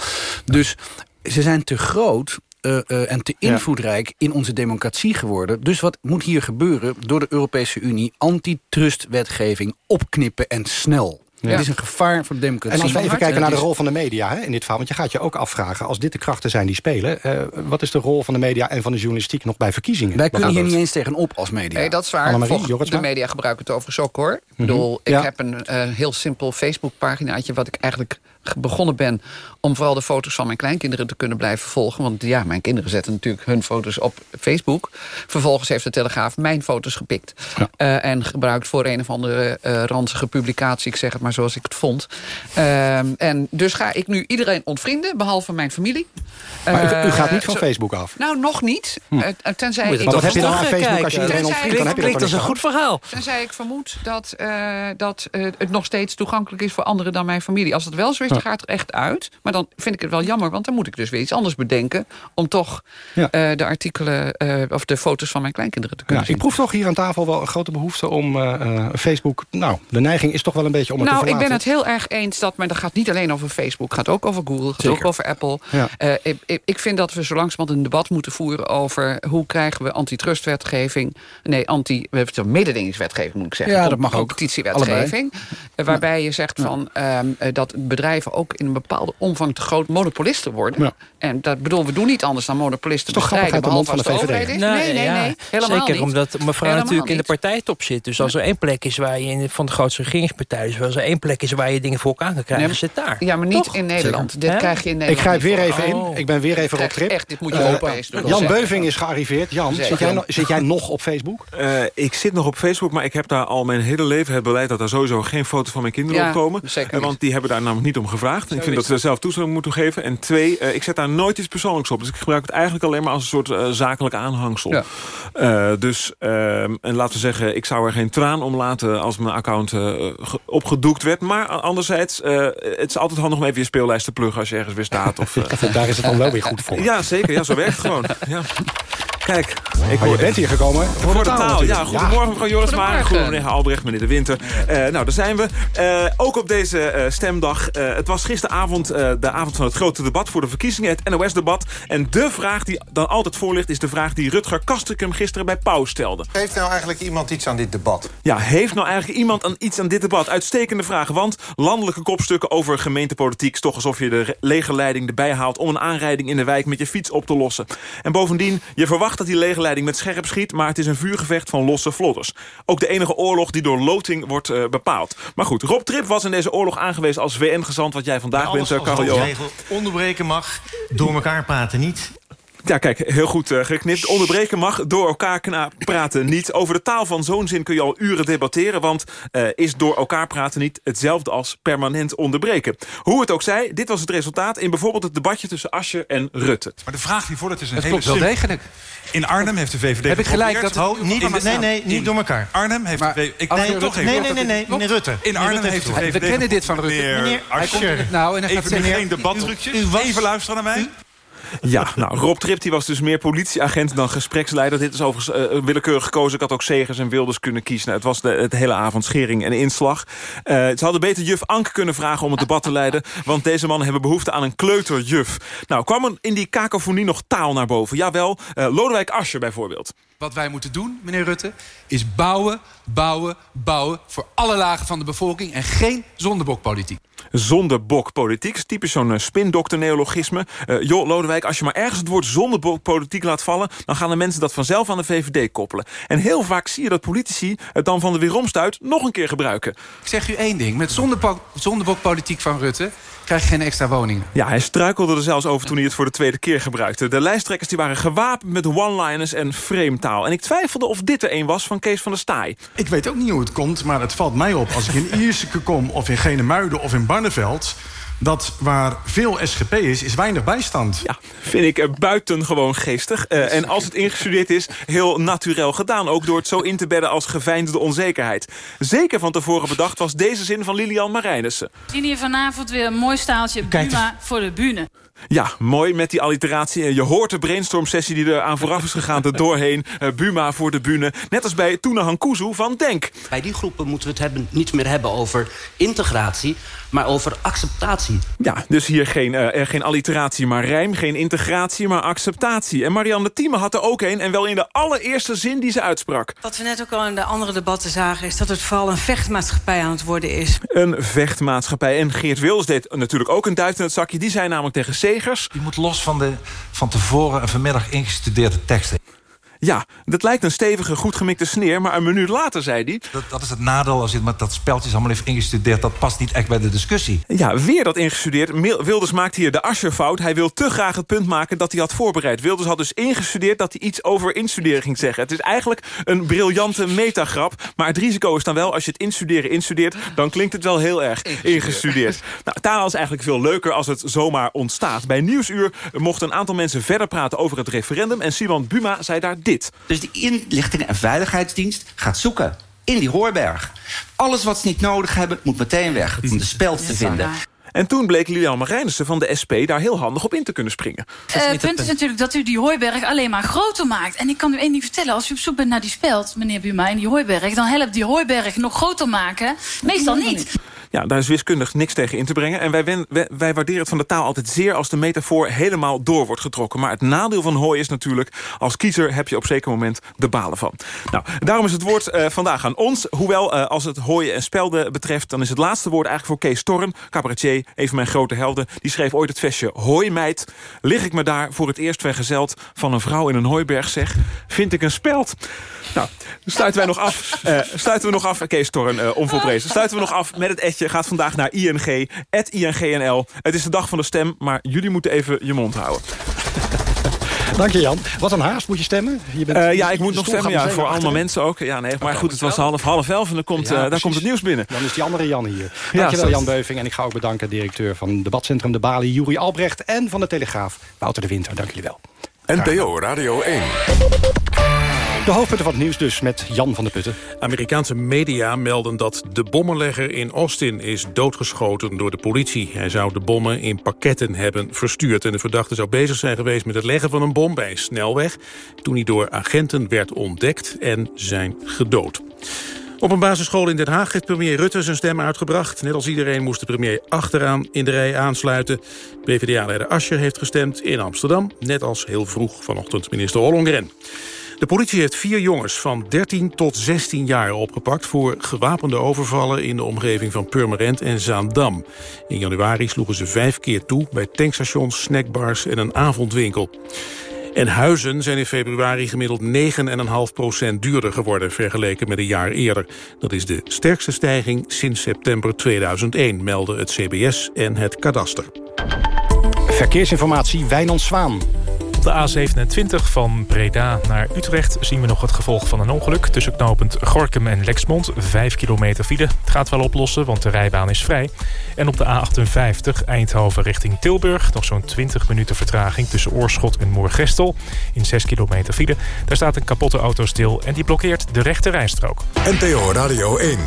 Dus ze zijn te groot uh, uh, en te invloedrijk ja. in onze democratie geworden. Dus wat moet hier gebeuren door de Europese Unie? Antitrustwetgeving opknippen en snel. Ja. Het is een gevaar voor de democratie. En als we even kijken naar de rol van de media hè, in dit verhaal... want je gaat je ook afvragen, als dit de krachten zijn die spelen... Uh, wat is de rol van de media en van de journalistiek nog bij verkiezingen? Wij kunnen hier niet eens tegenop als media. Nee, dat is waar. de media gebruiken het overigens ook, hoor. Ik bedoel, ik ja. heb een uh, heel simpel Facebook-paginaatje... wat ik eigenlijk begonnen ben om vooral de foto's van mijn kleinkinderen te kunnen blijven volgen. Want ja, mijn kinderen zetten natuurlijk hun foto's op Facebook. Vervolgens heeft de Telegraaf mijn foto's gepikt. eh, en gebruikt voor een of andere eh, ranzige publicatie. Ik zeg het maar zoals ik het vond. Ehm, en dus ga ik nu iedereen ontvrienden, behalve mijn familie. Maar u, u Eh, gaat niet van zo- Facebook af. Nou, nog niet. Hm. Eh, eh, tenzij Maar ik wat heb je dan aan Facebook als je iedereen ontvriendt? Dan heb je dat toch niks aan? verhaal. Tenzij ik vermoed dat, eh, dat eh, het nog steeds toegankelijk is voor anderen dan mijn familie. Als het wel zo is, Ja. gaat het er echt uit. Maar dan vind ik het wel jammer, want dan moet ik dus weer iets anders bedenken... om toch eh, de artikelen eh, of de foto's van mijn kleinkinderen te Ja, kunnen ik zien. proef toch hier aan tafel wel een grote behoefte om eh, Facebook... Nou, de neiging is toch wel een beetje om het nou, te ik verlaten. ben het heel erg eens dat, maar dat gaat niet alleen over Facebook. Het gaat ook over Google, het gaat Zeker. ook over Apple. Ik, ik- ik vind dat we zo langzamerhand een debat moeten voeren over hoe krijgen we antitrustwetgeving, nee, anti, we hebben het mededingingswetgeving moet ik zeggen, Ja, dat mag ook. competitiewetgeving, eh, waarbij je zegt van ehm, eh, dat bedrijven ook in een bepaalde omvang te groot monopolisten worden. En dat bedoel, we doen niet anders dan monopolisten toch grappig bestrijden, uit de mond van de de VVD. Nee, nee, nee, helemaal Zeker niet. omdat mevrouw Helemaal natuurlijk in de partijtop zit. Dus als er één plek is waar je in, van de grootste regeringspartij... dus als er één plek is waar je dingen voor elkaar kan krijgen, Nee, zit daar. Ja, maar niet Toch? in Nederland. Zeker. Dit krijg je in Ik Nederland grijp weer even in. Ik ben weer even op trip. Echt, dit moet je Eh, Europees doen. Jan. Beuving is gearriveerd. Jan, zit jij, nog- zit jij nog op Facebook? Eh, ik zit nog op Facebook, maar ik heb daar al mijn hele leven het beleid... dat daar sowieso geen foto's van mijn kinderen Ja, op komen. zeker Eh, niet. want die hebben daar namelijk niet om gevraagd. En ik vind dat ze zelf toestemming moeten geven. En twee, eh, ik zet daar nooit iets persoonlijks op. Dus ik gebruik het eigenlijk alleen maar als een soort eh, zakelijk aanhangsel. Ja. Eh, dus, eh, en laten we zeggen, ik zou er geen traan om laten... als mijn account ge- opgedoekt werd. Maar anderzijds, het is altijd handig om even je speellijst te pluggen... als je ergens weer staat. Of, Daar is het dan wel weer goed voor. Ja, zeker. Ja, zo werkt het gewoon. Ja. Kijk, ik je bent hier gekomen voor, voor de taal, ja. Goedemorgen, mevrouw Joris Maar. Goedemorgen. Meneer Albrecht, meneer De Winter. Eh, nou, daar zijn we. Eh, ook op deze eh, stemdag. Eh, het was gisteravond eh, de avond van het grote debat voor de verkiezingen. Het NOS-debat. En de vraag die dan altijd voor ligt... is de vraag die Rutger Kastrikum gisteren bij Pauw stelde. Heeft nou eigenlijk iemand iets aan dit debat? Ja, heeft nou eigenlijk iemand aan iets aan dit debat? Uitstekende vraag, want landelijke kopstukken over gemeentepolitiek... is toch alsof je de legerleiding erbij haalt... om een aanrijding in de wijk met je fiets op te lossen. En bovendien, je verwacht dat die legerleiding met scherp schiet... maar het is een vuurgevecht van losse vlodders. Ook de enige oorlog die door loting wordt eh, bepaald. Maar goed, Rob Trip was in deze oorlog aangewezen als VN-gezant... wat jij vandaag bent, eh, Karel Johan. regel. Onderbreken mag, door elkaar praten niet. Ja, kijk, heel goed eh, geknipt. Onderbreken mag, door elkaar praten niet. Over de taal van zo'n zin kun je al uren debatteren... want eh, is door elkaar praten niet hetzelfde als permanent onderbreken. Hoe het ook zij, dit was het resultaat... in bijvoorbeeld het debatje tussen Ascher en Rutte. Maar de vraag die voor het is een Dat hele klopt wel degelijk. In Arnhem heeft de VVD Heb ik gelijk dat het- niet- in de- nee, nee, niet door elkaar. Arnhem heeft Maar de VVD... Ik nee, Rutte- toch even. nee, nee, nee, nee, meneer Rutte. In Arnhem Rutte heeft de VVD... het. We kennen dit van Rutte. Meneer Asscher. nou, en Even het meneer- geen was- Even luisteren naar mij. Ja, nou, Rob Trip die was dus meer politieagent dan gespreksleider. Dit is overigens eh, willekeurig gekozen. Ik had ook Segers en Wilders kunnen kiezen. Nou, het was de, het hele avond schering en inslag. Eh, ze hadden beter juf Ank kunnen vragen om het debat te leiden... want deze mannen hebben behoefte aan een kleuterjuf. Nou, kwam er in die kakofonie nog taal naar boven? Jawel, eh Lodewijk Asscher bijvoorbeeld. Wat wij moeten doen, meneer Rutte, is bouwen, bouwen, bouwen... voor alle lagen van de bevolking en geen zondebokpolitiek. Zondebokpolitiek. is Typisch zo'n eh, spindokter-neologisme. Eh, joh, Lodewijk, als je maar ergens het woord zondebokpolitiek laat vallen... dan gaan de mensen dat vanzelf aan de VVD koppelen. En heel vaak zie je dat politici het dan van de weeromstuit nog een keer gebruiken. Ik zeg u één ding, met zondebo- zondebokpolitiek van Rutte... krijg je geen extra woningen. Ja, hij struikelde er zelfs over toen hij het voor de tweede keer gebruikte. De lijsttrekkers die waren gewapend met one-liners en frametaal. En ik twijfelde of dit er een was van Kees van der Staaij. Ik weet ook niet hoe het komt, maar het valt mij op... als ik in Ierseke kom of in Genemuiden of in Barneveld... dat waar veel SGP is, is weinig bijstand. Ja, vind ik eh, buitengewoon geestig. Eh, en als het ingestudeerd is, heel naturel gedaan. Ook door het zo in te bedden als geveinsde onzekerheid. Zeker van tevoren bedacht was deze zin van Lilian Marijnissen. We zien hier vanavond weer een mooi staaltje Buma voor de bühne. Ja, mooi met die alliteratie. En Je hoort de brainstorm-sessie die er aan vooraf is gegaan er doorheen. Eh, Buma voor de bühne. Net als bij Tuna Hankuzu van Denk. Bij die groepen moeten we het hebben, niet meer hebben over integratie, maar over acceptatie. Ja, dus hier geen, eh, er geen alliteratie, maar rijm. Geen integratie, maar acceptatie. En Marianne Thieme had er ook een. En wel in de allereerste zin die ze uitsprak. Wat we net ook al in de andere debatten zagen... is dat het vooral een vechtmaatschappij aan het worden is. Een vechtmaatschappij. En Geert Wilders deed natuurlijk ook een duit in het zakje. Die zei namelijk tegen Segers... Je moet los van de van tevoren en vanmiddag ingestudeerde teksten. Ja, dat lijkt een stevige, goed gemikte sneer... maar een minuut later zei hij... Dat, dat is het nadeel als je met dat speltjes allemaal heeft ingestudeerd. Dat past niet echt bij de discussie. Ja, weer dat ingestudeerd. Wilders maakt hier de Ascher-fout. Hij wil te graag het punt maken dat hij had voorbereid. Wilders had dus ingestudeerd dat hij iets over instuderen ging zeggen. Het is eigenlijk een briljante metagrap. Maar het risico is dan wel, als je het instuderen instudeert... dan klinkt het wel heel erg ingestudeerd. nou, taal is eigenlijk veel leuker als het zomaar ontstaat. Bij Nieuwsuur mochten een aantal mensen verder praten over het referendum... en Simon Buma zei daar dit. Dus de inlichtingen- en veiligheidsdienst gaat zoeken in die hoorberg. Alles wat ze niet nodig hebben, moet meteen weg om de speld te vinden. En toen bleek Lilian Marijnissen van de SP daar heel handig op in te kunnen springen. Het punt is natuurlijk dat u die hooiberg alleen maar groter maakt. En ik kan u één ding vertellen. Als u op zoek bent naar die speld, meneer Buma, in die hooiberg... dan helpt die hooiberg nog groter maken. Meestal niet. Ja, daar is wiskundig niks tegen in te brengen. En wij, wij, wij waarderen het van de taal altijd zeer... als de metafoor helemaal door wordt getrokken. Maar het nadeel van hooi is natuurlijk... als kiezer heb je op zeker moment de balen van. Nou, daarom is het woord eh, vandaag aan ons. Hoewel, eh, als het hooien en spelden betreft... dan is het laatste woord eigenlijk voor Kees Torren, cabaretier... een van mijn grote helden. Die schreef ooit het versje Hoi meid. Lig ik me daar voor het eerst vergezeld... van een vrouw in een hooiberg zeg... vind ik een speld. Nou, sluiten wij nog af. eh, sluiten we nog af, Kees eh onvolprezen. Sluiten we nog af met het etje. Gaat vandaag naar ING, het INGNL. Het is de dag van de stem, maar jullie moeten even je mond houden. Dank je, Jan. Wat een haast. Moet je stemmen? Je bent, Eh, ja, je ik moet nog stemmen ja, voor allemaal mensen ook. Ja, nee, maar goed, het was half, half elf en dan komt, Ja, eh, daar komt het nieuws binnen. Dan is die andere Jan hier. Dankjewel, zo. Jan Beuving. En ik ga ook bedanken directeur van Debatcentrum De Bali, Juri Albrecht... en van de Telegraaf, Wouter de Winter. Dank jullie wel. NPO Radio 1. De hoofdpunten van het nieuws dus met Jan van der Putten. Amerikaanse media melden dat de bommenlegger in Austin is doodgeschoten door de politie. Hij zou de bommen in pakketten hebben verstuurd. En de verdachte zou bezig zijn geweest met het leggen van een bom bij een snelweg... toen hij door agenten werd ontdekt en zijn gedood. Op een basisschool in Den Haag heeft premier Rutte zijn stem uitgebracht. Net als iedereen moest de premier achteraan in de rij aansluiten. PvdA-leider Ascher heeft gestemd in Amsterdam. Net als heel vroeg vanochtend minister Ollongren. De politie heeft vier jongens van 13 tot 16 jaar opgepakt... voor gewapende overvallen in de omgeving van Purmerend en Zaandam. In januari sloegen ze vijf keer toe bij tankstations, snackbars en een avondwinkel. En huizen zijn in februari gemiddeld 9,5% duurder geworden... vergeleken met een jaar eerder. Dat is de sterkste stijging sinds september 2001... melden het CBS en het kadaster. Verkeersinformatie, Wijnand Zwaan. Op de A27 van Breda naar Utrecht zien we nog het gevolg van een ongeluk. Tussen knooppunt Gorkum en Lexmond, 5 kilometer file. Het gaat wel oplossen, want de rijbaan is vrij. En op de A58 Eindhoven richting Tilburg... nog zo'n 20 minuten vertraging tussen Oorschot en Moergestel... in 6 kilometer file. Daar staat een kapotte auto stil en die blokkeert de rechte rijstrook. NPO Radio 1.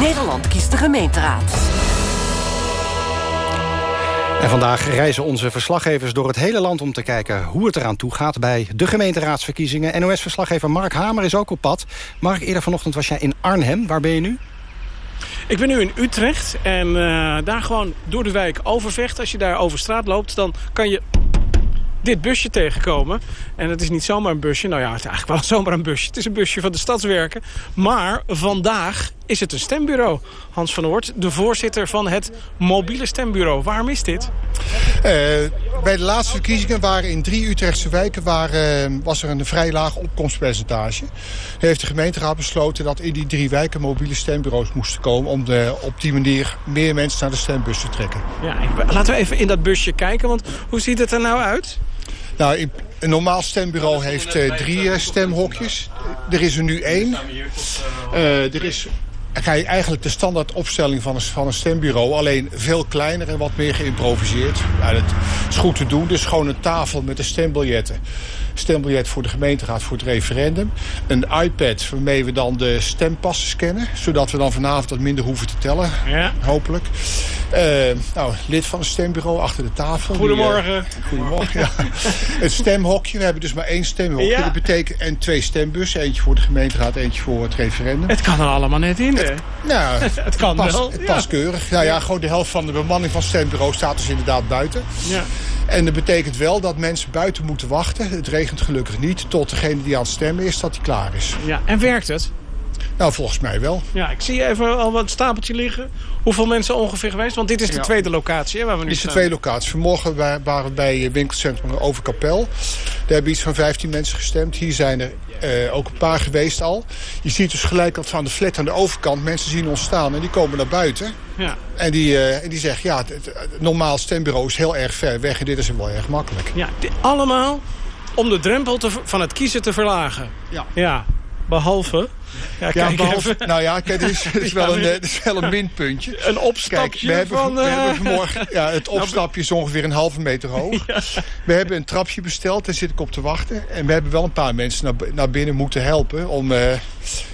Nederland kiest de gemeenteraad. En vandaag reizen onze verslaggevers door het hele land om te kijken hoe het eraan toe gaat bij de gemeenteraadsverkiezingen. NOS-verslaggever Mark Hamer is ook op pad. Mark, eerder vanochtend was jij in Arnhem. Waar ben je nu? Ik ben nu in Utrecht en eh, daar gewoon door de wijk Overvecht. Als je daar over straat loopt, dan kan je dit busje tegenkomen. En het is niet zomaar een busje. Nou ja, het is eigenlijk wel zomaar een busje. Het is een busje van de Stadswerken. Maar vandaag is het een stembureau. Hans van Oort, de voorzitter van het mobiele stembureau. Waarom is dit? Eh, bij de laatste verkiezingen waren in drie Utrechtse wijken eh, was er een vrij laag opkomstpercentage. Heeft de gemeenteraad besloten dat in die drie wijken mobiele stembureaus moesten komen... om de, op die manier meer mensen naar de stembus te trekken. Ja, ik- laten we even in dat busje kijken, want hoe ziet het er nou uit? Nou, een normaal stembureau heeft eh, drie stemhokjes. Er is er nu één. Er is ga je eigenlijk de standaard opstelling van een, van een stembureau. Alleen veel kleiner en wat meer geïmproviseerd. Dat is goed te doen. Dus gewoon een tafel met de stembiljetten. Stembiljet voor de gemeenteraad voor het referendum. Een iPad waarmee we dan de stempassen scannen. Zodat we dan vanavond wat minder hoeven te tellen. Ja. Hopelijk. Eh, nou, lid van het stembureau achter de tafel. Die, eh, Goedemorgen. Goedemorgen, ja. Het stemhokje. We hebben dus maar één stemhokje. Ja. Dat betekent en twee stembussen. Eentje voor de gemeenteraad, eentje voor het referendum. Het kan er allemaal net in, hè? Nou, het kan past, wel. Het ja. keurig. Nou ja, gewoon de helft van de bemanning van het stembureau staat dus inderdaad buiten. Ja. En dat betekent wel dat mensen buiten moeten wachten. Het regent gelukkig niet. Tot degene die aan het stemmen is, dat hij klaar is. Ja, en werkt het? Nou, volgens mij wel. Ja, ik zie even al wat stapeltje liggen. Hoeveel mensen ongeveer geweest? Want dit is de Ja. tweede locatie hè, waar we nu Dit is de staan. twee locaties. Vanmorgen wa- waren we bij winkelcentrum Overkapel. Daar hebben iets van 15 mensen gestemd. Hier zijn er eh, ook een paar geweest al. Je ziet dus gelijk dat van de flat aan de overkant mensen zien ons staan en die komen naar buiten. Ja. En die, eh, en die zeggen, ja, het, het normaal stembureau is heel erg ver weg en dit is wel erg makkelijk. Ja, allemaal om de drempel te, van het kiezen te verlagen. Ja. Ja, behalve... Ja, behalve, nou ja, kijk, dit is, dit is, wel, een, eh, dit is wel een minpuntje. Een opstapje Kijk, we hebben, van... we eh, hebben vanmorgen, ja, het opstapje is ongeveer een halve meter hoog. We hebben een trapje besteld, daar zit ik op te wachten. En we hebben wel een paar mensen naar, naar binnen moeten helpen... om eh,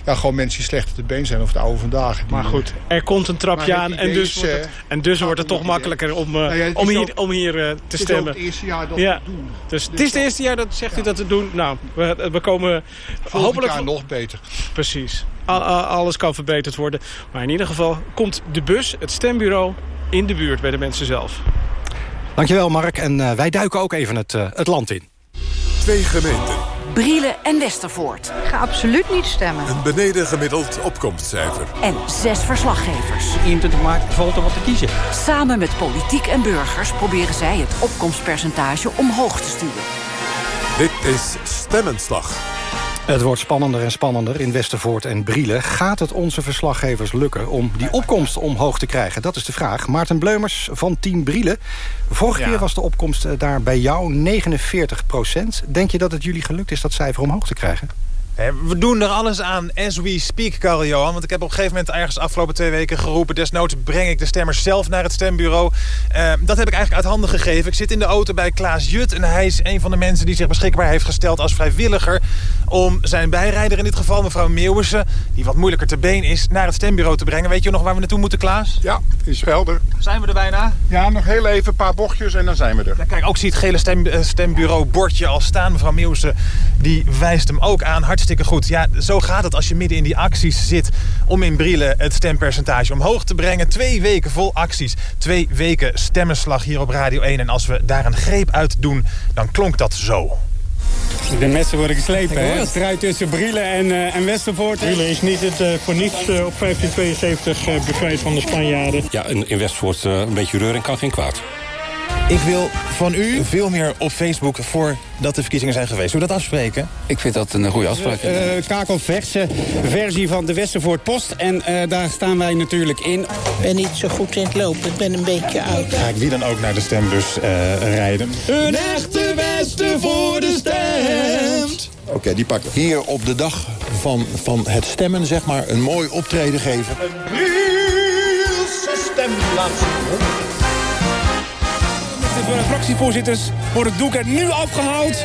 ja, gewoon mensen die slechter te been zijn of de oude vandaag. Maar goed, er komt een trapje aan het en dus is, wordt het, en dus wordt het toch makkelijker om, Nou ja, om hier, ook- om hier te het is stemmen. het eerste jaar dat ja. we doen. Dus het is het eerste jaar dat zegt u dat te doen. Nou, we, we komen Volgend hopelijk jaar nog beter. Precies. A- a- alles kan verbeterd worden. Maar in ieder geval komt de bus, het stembureau, in de buurt bij de mensen zelf. Dankjewel Mark. En eh, wij duiken ook even het, eh, het land in. Twee gemeenten. Brielen en Westervoort. Ga absoluut niet stemmen. Een beneden gemiddeld opkomstcijfer. En zes verslaggevers. 21 maart valt er wat te kiezen. Samen met politiek en burgers proberen zij het opkomstpercentage omhoog te sturen. Dit is Stemmenslag. Het wordt spannender en spannender in Westervoort en Brielen. Gaat het onze verslaggevers lukken om die opkomst omhoog te krijgen? Dat is de vraag. Maarten Bleumers van Team Brielen. Vorige Ja. keer was de opkomst eh, daar bij jou 49 procent. Denk je dat het jullie gelukt is dat cijfer omhoog te krijgen? We doen er alles aan as we speak, Karel Johan. Want ik heb op een gegeven moment ergens de afgelopen twee weken geroepen... desnoods breng ik de stemmers zelf naar het stembureau. Eh, dat heb ik eigenlijk uit handen gegeven. Ik zit in de auto bij Klaas Jut. En hij is een van de mensen die zich beschikbaar heeft gesteld als vrijwilliger... om zijn bijrijder, in dit geval mevrouw Meeuwissen... die wat moeilijker te been is, naar het stembureau te brengen. Weet je nog waar we naartoe moeten, Klaas? Ja, is helder. Zijn we er bijna? Ja, nog heel even een paar bochtjes en dan zijn we er. Ja, kijk, ook zie het gele stem, eh, stembureau bordje al staan. Mevrouw Meeuwse die wijst hem ook aan. Hartstikke goed. Ja, zo gaat het als je midden in die acties zit... om in Brielen het stempercentage omhoog te brengen. Twee weken vol acties. Twee weken stemmenslag hier op Radio 1. En als we daar een greep uit doen, dan klonk dat zo. De messen worden geslepen, hè? Strijd tussen Brielen en, eh, en Westervoort. Brielen is niet het, eh, voor niets eh, op 1572 eh, bevrijd van de Spanjaarden. Ja, in, in Westvoort eh, een beetje reuring kan geen kwaad. Ik wil van u veel meer op Facebook voordat de verkiezingen zijn geweest. Zullen we dat afspreken? Ik vind dat een goede afspraak. Eh kakelverse versie van de Westervoort Post. En eh, daar staan wij natuurlijk in. Ik ben niet zo goed in het lopen. Ik ben een beetje oud. Ga ik wie dan ook naar de stembus eh, rijden? Een echte Westervoorde stemt. Oké, die pak ik. Hier op de dag van, van het stemmen, zeg maar, een mooi optreden geven. De fractievoorzitters wordt het doek er nu afgehaald.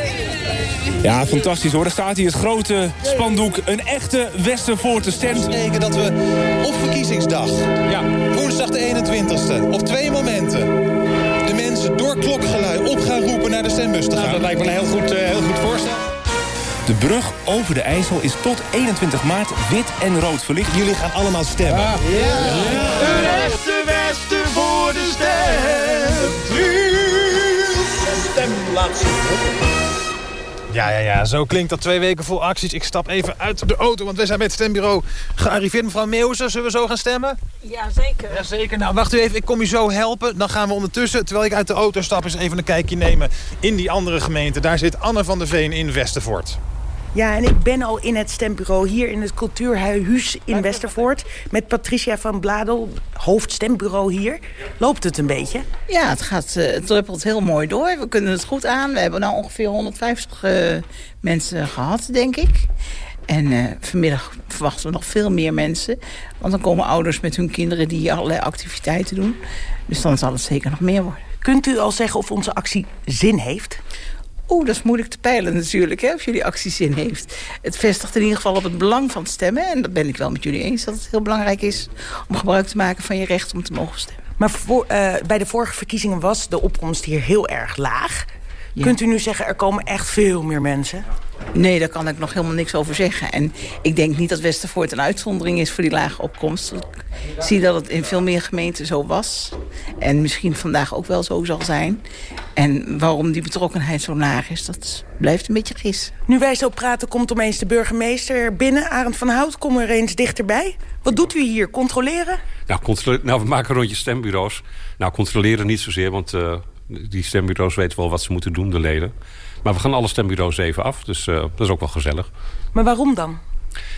Ja, fantastisch hoor. Er staat hier het grote spandoek. Een echte Westervoorte stemt. betekent dat we op verkiezingsdag, ja. woensdag de 21ste, op twee momenten... de mensen door klokgelui op gaan roepen naar de stembus te gaan. dat lijkt me een heel goed, eh, heel goed voorstel. De brug over de IJssel is tot 21 maart wit en rood verlicht. Jullie gaan allemaal stemmen. Een echte Westervoorde stemt. Stem laat zien. Ja, ja, ja. Zo klinkt dat twee weken vol acties. Ik stap even uit de auto, want wij zijn bij het stembureau gearriveerd. Mevrouw Meeuwse, zullen we zo gaan stemmen? Ja, zeker. Ja, zeker. Nou, wacht u even. Ik kom u zo helpen. Dan gaan we ondertussen, terwijl ik uit de auto stap... eens even een kijkje nemen in die andere gemeente. Daar zit Anne van der Veen in Westervoort. Ja, en ik ben al in het stembureau hier in het Cultuurhuis in Westervoort... met Patricia van Bladel, hoofdstembureau hier. Loopt het een beetje? Ja, het, gaat, eh, het druppelt heel mooi door. We kunnen het goed aan. We hebben nu ongeveer 150 eh, mensen gehad, denk ik. En eh, vanmiddag verwachten we nog veel meer mensen. Want dan komen ouders met hun kinderen die allerlei activiteiten doen. Dus dan zal het zeker nog meer worden. Kunt u al zeggen of onze actie zin heeft? Oeh, dat is moeilijk te peilen natuurlijk, hè, of jullie actie zin heeft. Het vestigt in ieder geval op het belang van stemmen. En dat ben ik wel met jullie eens, dat het heel belangrijk is... om gebruik te maken van je recht om te mogen stemmen. Maar eh, bij de vorige verkiezingen was de opkomst hier heel erg laag. Kunt u nu zeggen, er komen echt veel meer mensen? Nee, daar kan ik nog helemaal niks over zeggen. En ik denk niet dat Westervoort een uitzondering is voor die lage opkomst. Ik zie dat het in veel meer gemeenten zo was. En misschien vandaag ook wel zo zal zijn. En waarom die betrokkenheid zo laag is, dat blijft een beetje gis. Nu wij zo praten, komt opeens de burgemeester binnen. Arend van Hout, kom er eens dichterbij. Wat doet u hier? Controleren? Nou, controle- nou, we maken rondjes stembureaus. Nou, controleren niet zozeer, want eh, die stembureaus weten wel wat ze moeten doen, de leden. Maar we gaan alle stembureaus even af, dus dat is ook wel gezellig. Maar waarom dan?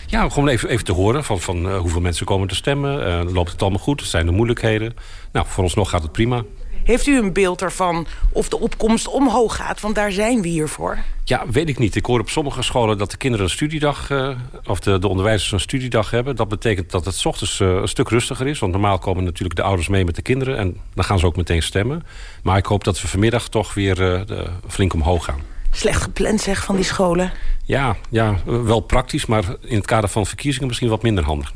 Ja, gewoon even, even te horen van, van hoeveel mensen komen te stemmen. loopt het allemaal goed? Zijn er moeilijkheden? Nou, voor ons nog gaat het prima. Heeft u een beeld ervan of de opkomst omhoog gaat? Want daar zijn we hier voor. Ja, weet ik niet. Ik hoor op sommige scholen dat de kinderen een studiedag... Uh, of de, de onderwijzers een studiedag hebben. Dat betekent dat het s ochtends uh, een stuk rustiger is. Want normaal komen natuurlijk de ouders mee met de kinderen. En dan gaan ze ook meteen stemmen. Maar ik hoop dat we vanmiddag toch weer uh, de, flink omhoog gaan. Slecht gepland zeg van die scholen. Ja, ja, wel praktisch. Maar in het kader van verkiezingen misschien wat minder handig.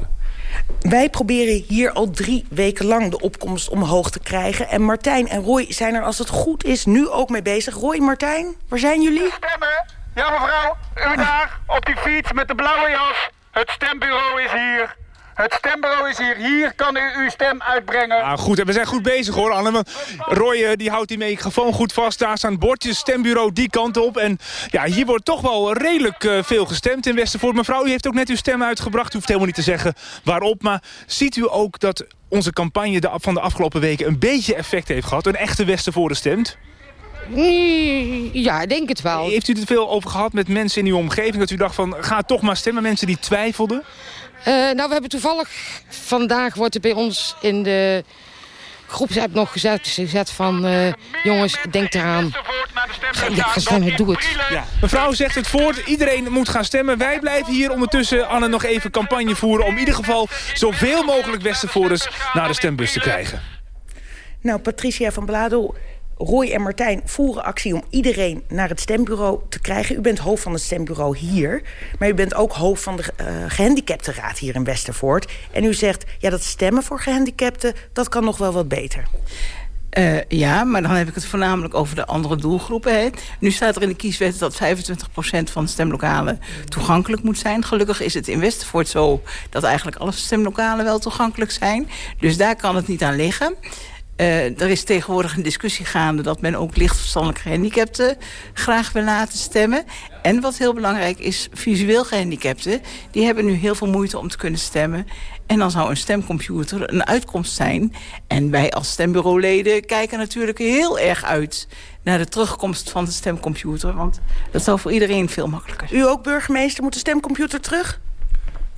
Wij proberen hier al drie weken lang de opkomst omhoog te krijgen. En Martijn en Roy zijn er als het goed is nu ook mee bezig. Roy, Martijn, waar zijn jullie? Stemmen! Ja mevrouw, u daar op die fiets met de blauwe jas. Het stembureau is hier. Het stembureau is hier. Hier kan u uw stem uitbrengen. Ah, goed, we zijn goed bezig hoor, Anne. Roy eh, die houdt die microfoon goed vast. Daar staan bordjes, stembureau die kant op. En ja, hier wordt toch wel redelijk uh, veel gestemd in Westervoort. Mevrouw, u heeft ook net uw stem uitgebracht. U hoeft helemaal niet te zeggen waarop. Maar ziet u ook dat onze campagne de, van de afgelopen weken... een beetje effect heeft gehad? Een echte Westervoorder stemt? Ja, ik denk het wel. Heeft u het veel over gehad met mensen in uw omgeving? Dat u dacht van, ga toch maar stemmen. Mensen die twijfelden? Uh, nou, we hebben toevallig... Vandaag wordt er bij ons in de groepsapp nog gezet, gezet van... Uh, jongens, denk eraan. Ja, ga stemmen, doe het. Ja. Mevrouw zegt het voort. Iedereen moet gaan stemmen. Wij blijven hier ondertussen, Anne, nog even campagne voeren... om in ieder geval zoveel mogelijk Westervoorders naar de stembus te krijgen. Nou, Patricia van Bladel, Roy en Martijn voeren actie om iedereen naar het stembureau te krijgen. U bent hoofd van het stembureau hier. Maar u bent ook hoofd van de uh, gehandicaptenraad hier in Westervoort. En u zegt, ja, dat stemmen voor gehandicapten... dat kan nog wel wat beter. Uh, ja, maar dan heb ik het voornamelijk over de andere doelgroepen. Hè. Nu staat er in de kieswet dat 25% van de stemlokalen toegankelijk moet zijn. Gelukkig is het in Westervoort zo dat eigenlijk alle stemlokalen wel toegankelijk zijn. Dus daar kan het niet aan liggen. Uh, er is tegenwoordig een discussie gaande... dat men ook lichtverstandelijke gehandicapten graag wil laten stemmen. En wat heel belangrijk is, visueel gehandicapten... die hebben nu heel veel moeite om te kunnen stemmen. En dan zou een stemcomputer een uitkomst zijn. En wij als stembureauleden kijken natuurlijk heel erg uit... naar de terugkomst van de stemcomputer. Want dat zou voor iedereen veel makkelijker zijn. U ook, burgemeester, moet de stemcomputer terug?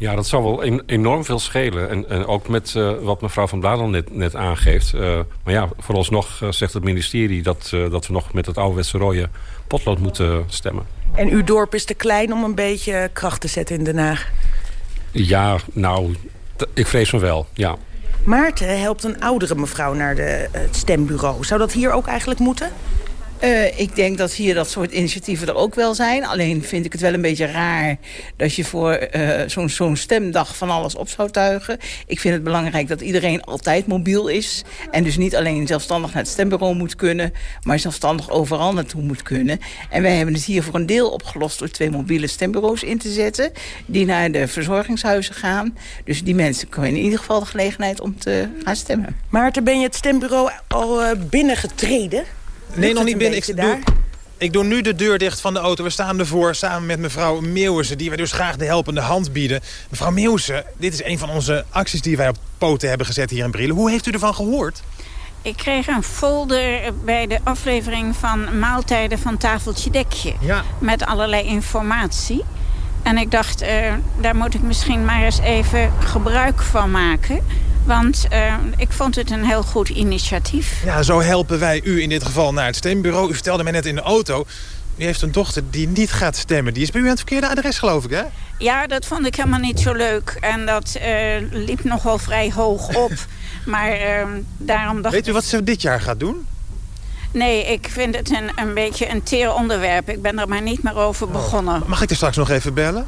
Ja, dat zal wel enorm veel schelen. En, en ook met uh, wat mevrouw Van Bladel net, net aangeeft. Uh, maar ja, vooralsnog uh, zegt het ministerie dat, dat we nog met het ouderwetse rode potlood moeten stemmen. En uw dorp is te klein om een beetje kracht te zetten in Den Haag? Ja, nou, ik vrees me wel, ja. Maarten helpt een oudere mevrouw naar de, het stembureau. Zou dat hier ook eigenlijk moeten? Uh, ik denk dat hier dat soort initiatieven er ook wel zijn. Alleen vind ik het wel een beetje raar dat je voor uh, zo'n stemdag van alles op zou tuigen. Ik vind het belangrijk dat iedereen altijd mobiel is. En dus niet alleen zelfstandig naar het stembureau moet kunnen... maar zelfstandig overal naartoe moet kunnen. En wij hebben het hier voor een deel opgelost... door twee mobiele stembureaus in te zetten... die naar de verzorgingshuizen gaan. Dus die mensen kunnen in ieder geval de gelegenheid om te gaan stemmen. Maarten, ben je het stembureau al uh, binnengetreden? Nee, nog niet binnen. Ik doe, ik doe nu de deur dicht van de auto. We staan ervoor samen met mevrouw Meeuwse... die wij dus graag de helpende hand bieden. Mevrouw Meeuwse, dit is een van onze acties die wij op poten hebben gezet hier in Brielen. Hoe heeft u ervan gehoord? Ik kreeg een folder bij de aflevering van Maaltijden van Tafeltje Dekje. Ja. Met allerlei informatie. En ik dacht, uh, daar moet ik misschien maar eens even gebruik van maken. Want uh, ik vond het een heel goed initiatief. Ja, zo helpen wij u in dit geval naar het stembureau. U vertelde mij net in de auto... U heeft een dochter die niet gaat stemmen. Die is bij u aan het verkeerde adres, geloof ik, hè? Ja, dat vond ik helemaal niet zo leuk. En dat uh, liep nogal vrij hoog op. maar uh, daarom dacht Weet u wat ze dit jaar gaat doen? Nee, ik vind het een, een beetje een teer onderwerp. Ik ben er maar niet meer over oh. begonnen. Mag ik er straks nog even bellen?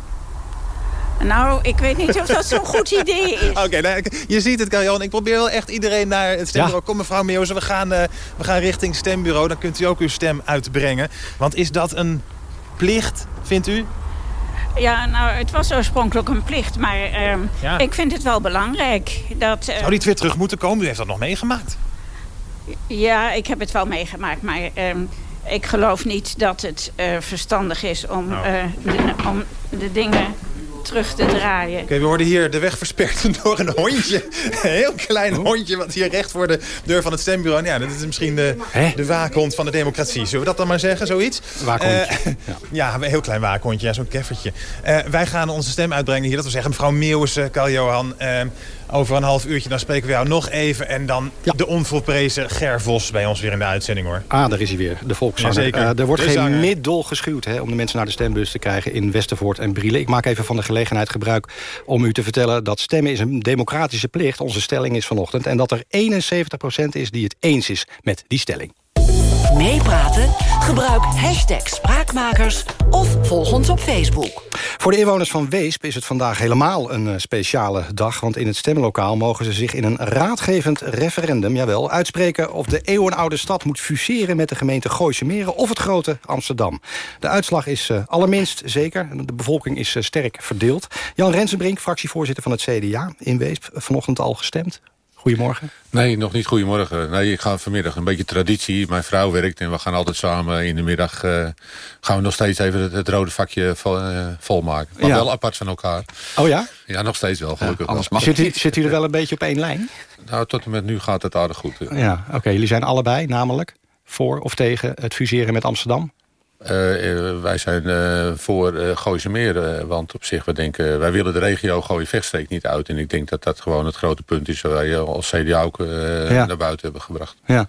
Nou, ik weet niet of dat zo'n goed idee is. Oké, nou, je ziet het, Karjan. Ik probeer wel echt iedereen naar het stembureau. Kom, mevrouw Meeuwse, we gaan, uh, we gaan richting stembureau. Dan kunt u ook uw stem uitbrengen. Want is dat een plicht, vindt u? Ja, nou, het was oorspronkelijk een plicht. Maar uh, ja. ik vind het wel belangrijk. Dat, uh, Zou die weer terug moeten komen? U heeft dat nog meegemaakt. Ja, ik heb het wel meegemaakt. Maar ehm, ik geloof niet dat het verstandig is om, oh. de, om de dingen terug te draaien. Oké, we worden hier de weg versperd door een hondje. Een heel klein hondje wat hier recht voor de deur van het stembureau... Nou ja, dat is misschien de, de waakhond van de democratie. Zullen we dat dan maar zeggen, zoiets? Waakhondje. Eh, ja. een heel klein waakhondje, ja, zo'n keffertje. Eh, wij gaan onze stem uitbrengen hier. Dat wil zeggen, mevrouw Meeuwissen, Karl Johan... eh, over een half uurtje dan spreken we jou nog even... en dan de onvolprezen Ger Vos bij ons weer in de uitzending, hoor. Ah, daar is hij weer, de volkszanger. Jazeker. Eh, er wordt De geen zanger. middel geschuwd hè, om de mensen naar de stembus te krijgen in Westervoort en Brielen. Ik maak even van de gelegenheid gebruik om u te vertellen dat stemmen is een democratische plicht. Onze stelling is vanochtend. En dat er 71% is die het eens is met die stelling. Meepraten? Gebruik hashtag Spraakmakers of volg ons op Facebook. Voor de inwoners van Weesp is het vandaag helemaal een eh, speciale dag... want in het stemlokaal mogen ze zich in een raadgevend referendum... jawel, uitspreken of de eeuwenoude stad moet fuseren... met de gemeente Gooise Meren of het grote Amsterdam. De uitslag is eh, allerminst zeker. De bevolking is eh, sterk verdeeld. Jan Rensenbrink, fractievoorzitter van het CDA in Weesp... vanochtend al gestemd. Goedemorgen. Nee, nog niet goedemorgen. Nee, ik ga vanmiddag een beetje traditie. Mijn vrouw werkt en we gaan altijd samen in de middag... eh, gaan we nog steeds even het, het rode vakje vol, eh, volmaken. Maar Ja. wel apart van elkaar. Oh ja? Ja, nog steeds wel, gelukkig Anders wel. zit, u, zit u er wel een beetje op één lijn? Nou, tot en met nu gaat het aardig goed. Ja, oké. Jullie zijn allebei namelijk voor of tegen het fuseren met Amsterdam? Eh, eh, wij zijn eh, voor uh, Gooise Meer, eh, want op zich, we denken, wij willen de regio gooi vechtstreek niet uit. En ik denk dat dat gewoon het grote punt is waar wij als CDA ook Ja. naar buiten hebben gebracht. Ja.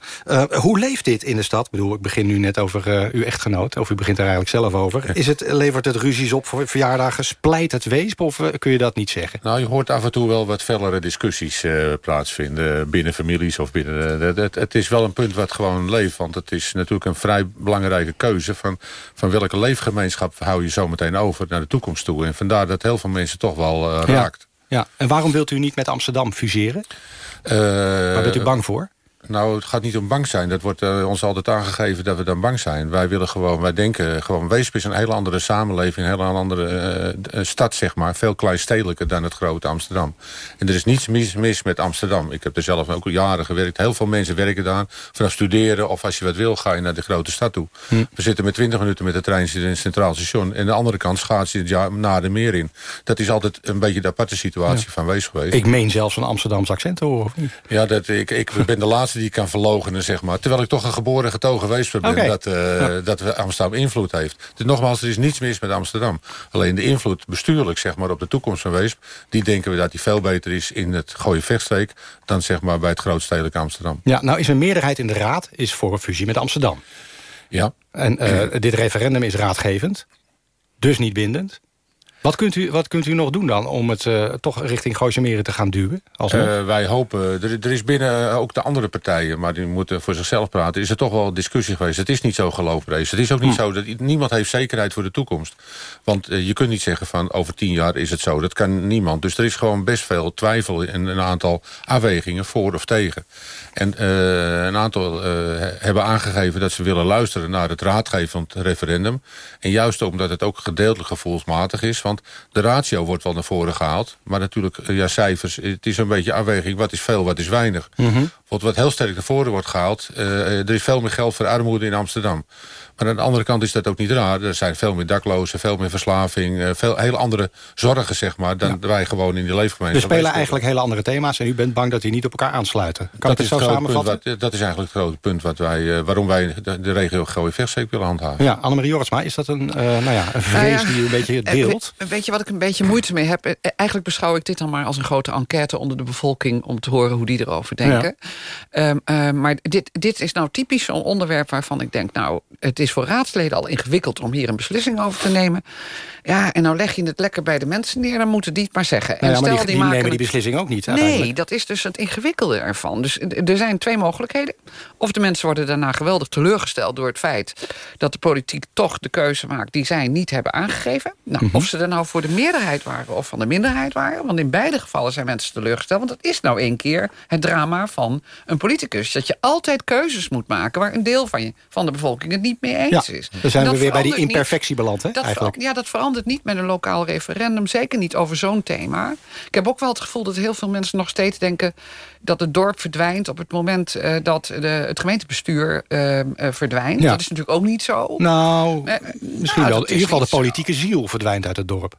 Hoe leeft dit in de stad? Ik bedoel, ik begin nu net over uw echtgenoot. Of u begint er eigenlijk zelf over. Is het, levert het ruzies op voor verjaardagen? Splijt het weesp? Of kun je dat niet zeggen? Nou, je hoort af en toe wel wat fellere discussies plaatsvinden binnen families of binnen. het, het, het is wel een punt wat gewoon leeft, want het is natuurlijk een vrij belangrijke keuze van, van welke leefgemeenschap hou je zo meteen over naar de toekomst toe. En vandaar dat heel veel mensen toch wel eh, Ja. raakt. Ja. En waarom wilt u niet met Amsterdam fuseren? Waar bent u bang voor? Nou, het gaat niet om bang zijn. Dat wordt eh, ons altijd aangegeven dat we dan bang zijn. Wij willen gewoon, wij denken gewoon, Weesp is een hele andere samenleving, een hele andere eh, eh, stad, zeg maar. Veel kleinstedelijker dan het grote Amsterdam. En er is niets mis, mis met Amsterdam. Ik heb er zelf ook al jaren gewerkt. Heel veel mensen werken daar. Vanaf studeren of als je wat wil, ga je naar de grote stad toe. Hm. We zitten met 20 minuten met de trein in het Centraal Station. En aan de andere kant schaats je het jaar naar de meer in. Dat is altijd een beetje de aparte situatie van Weesp geweest. Ik meen zelfs een Amsterdamse accent te horen, of niet? Ja, dat, ik, ik ben de laatste die kan verlogenen, zeg maar. Terwijl ik toch een geboren getogen geweest ben... Dat, Ja. dat Amsterdam invloed heeft. Dus nogmaals, er is niets mis met Amsterdam. Alleen de invloed bestuurlijk zeg maar, op de toekomst van Weesp... die denken we dat die veel beter is in het gooien vechtstreek... dan zeg maar, bij het grootstedelijk Amsterdam. Ja, nou is een meerderheid in de raad is voor een fusie met Amsterdam. Ja. En eh, dit referendum is raadgevend. Dus niet bindend. Wat kunt u, wat kunt u nog doen dan om het eh, toch richting Gooise Meren te gaan duwen? Eh, wij hopen, er, er is binnen eh, ook de andere partijen, maar die moeten voor zichzelf praten, is er toch wel discussie geweest. Het is niet zo geloofrees. Het is ook niet Hm. zo dat niemand heeft zekerheid voor de toekomst. Want je kunt niet zeggen van over tien jaar is het zo. Dat kan niemand. Dus er is gewoon best veel twijfel en een aantal afwegingen voor of tegen. En een aantal hebben aangegeven dat ze willen luisteren naar het raadgevend referendum. En juist omdat het ook gedeeltelijk gevoelsmatig is. Want de ratio wordt wel naar voren gehaald. Maar natuurlijk, eh, ja, cijfers. Het is een beetje afweging. Wat is veel, wat is weinig. Want wat heel sterk naar voren wordt gehaald... eh, er is veel meer geld voor armoede in Amsterdam. Maar aan de andere kant is dat ook niet raar. Er zijn veel meer daklozen, veel meer verslaving... eh, veel hele andere zorgen, zeg maar... dan wij gewoon in die Er leefgemeenschap spelen leven. eigenlijk hele andere thema's... en u bent bang dat die niet op elkaar aansluiten. Kan dat, is het zo samenvatten? wat, dat is eigenlijk het grote punt wat wij, eh, waarom wij de, de regio Gooie Vechtstreek willen handhaven. Ja, Annemarie Jorritsma, is dat een, eh, nou ja, een vrees Nou ja, die u een beetje deelt? we- Weet je wat ik een beetje moeite mee heb? Eigenlijk beschouw ik dit dan maar als een grote enquête onder de bevolking... om te horen hoe die erover denken. Ehm, eh, maar dit, dit is nou typisch zo'n onderwerp waarvan ik denk... nou, het is voor raadsleden al ingewikkeld om hier een beslissing over te nemen. Ja, en nou leg je het lekker bij de mensen neer... dan moeten die het maar zeggen. Nou ja, maar die, die maken nemen die beslissing ook niet Nee, dat is dus het ingewikkelde ervan. Dus eh, er zijn twee mogelijkheden. Of de mensen worden daarna geweldig teleurgesteld door het feit... dat de politiek toch de keuze maakt die zij niet hebben aangegeven. Nou, Mhm. Of ze er nou voor de meerderheid waren of van de minderheid waren. Want in beide gevallen zijn mensen teleurgesteld. Want dat is nou een keer het drama van een politicus. Dat je altijd keuzes moet maken... waar een deel van, je, van de bevolking het niet mee Ja, eens is. dan zijn we weer bij die imperfectie beland, hè, eigenlijk. ja, dat verandert niet met een lokaal referendum. Zeker niet over zo'n thema. Ik heb ook wel het gevoel dat heel veel mensen nog steeds denken... dat het dorp verdwijnt op het moment eh, dat de, het gemeentebestuur eh, eh, verdwijnt. Ja. Dat is natuurlijk ook niet zo. Nou, Eh, misschien nou, wel. In ieder geval de zo. politieke ziel verdwijnt uit het dorp.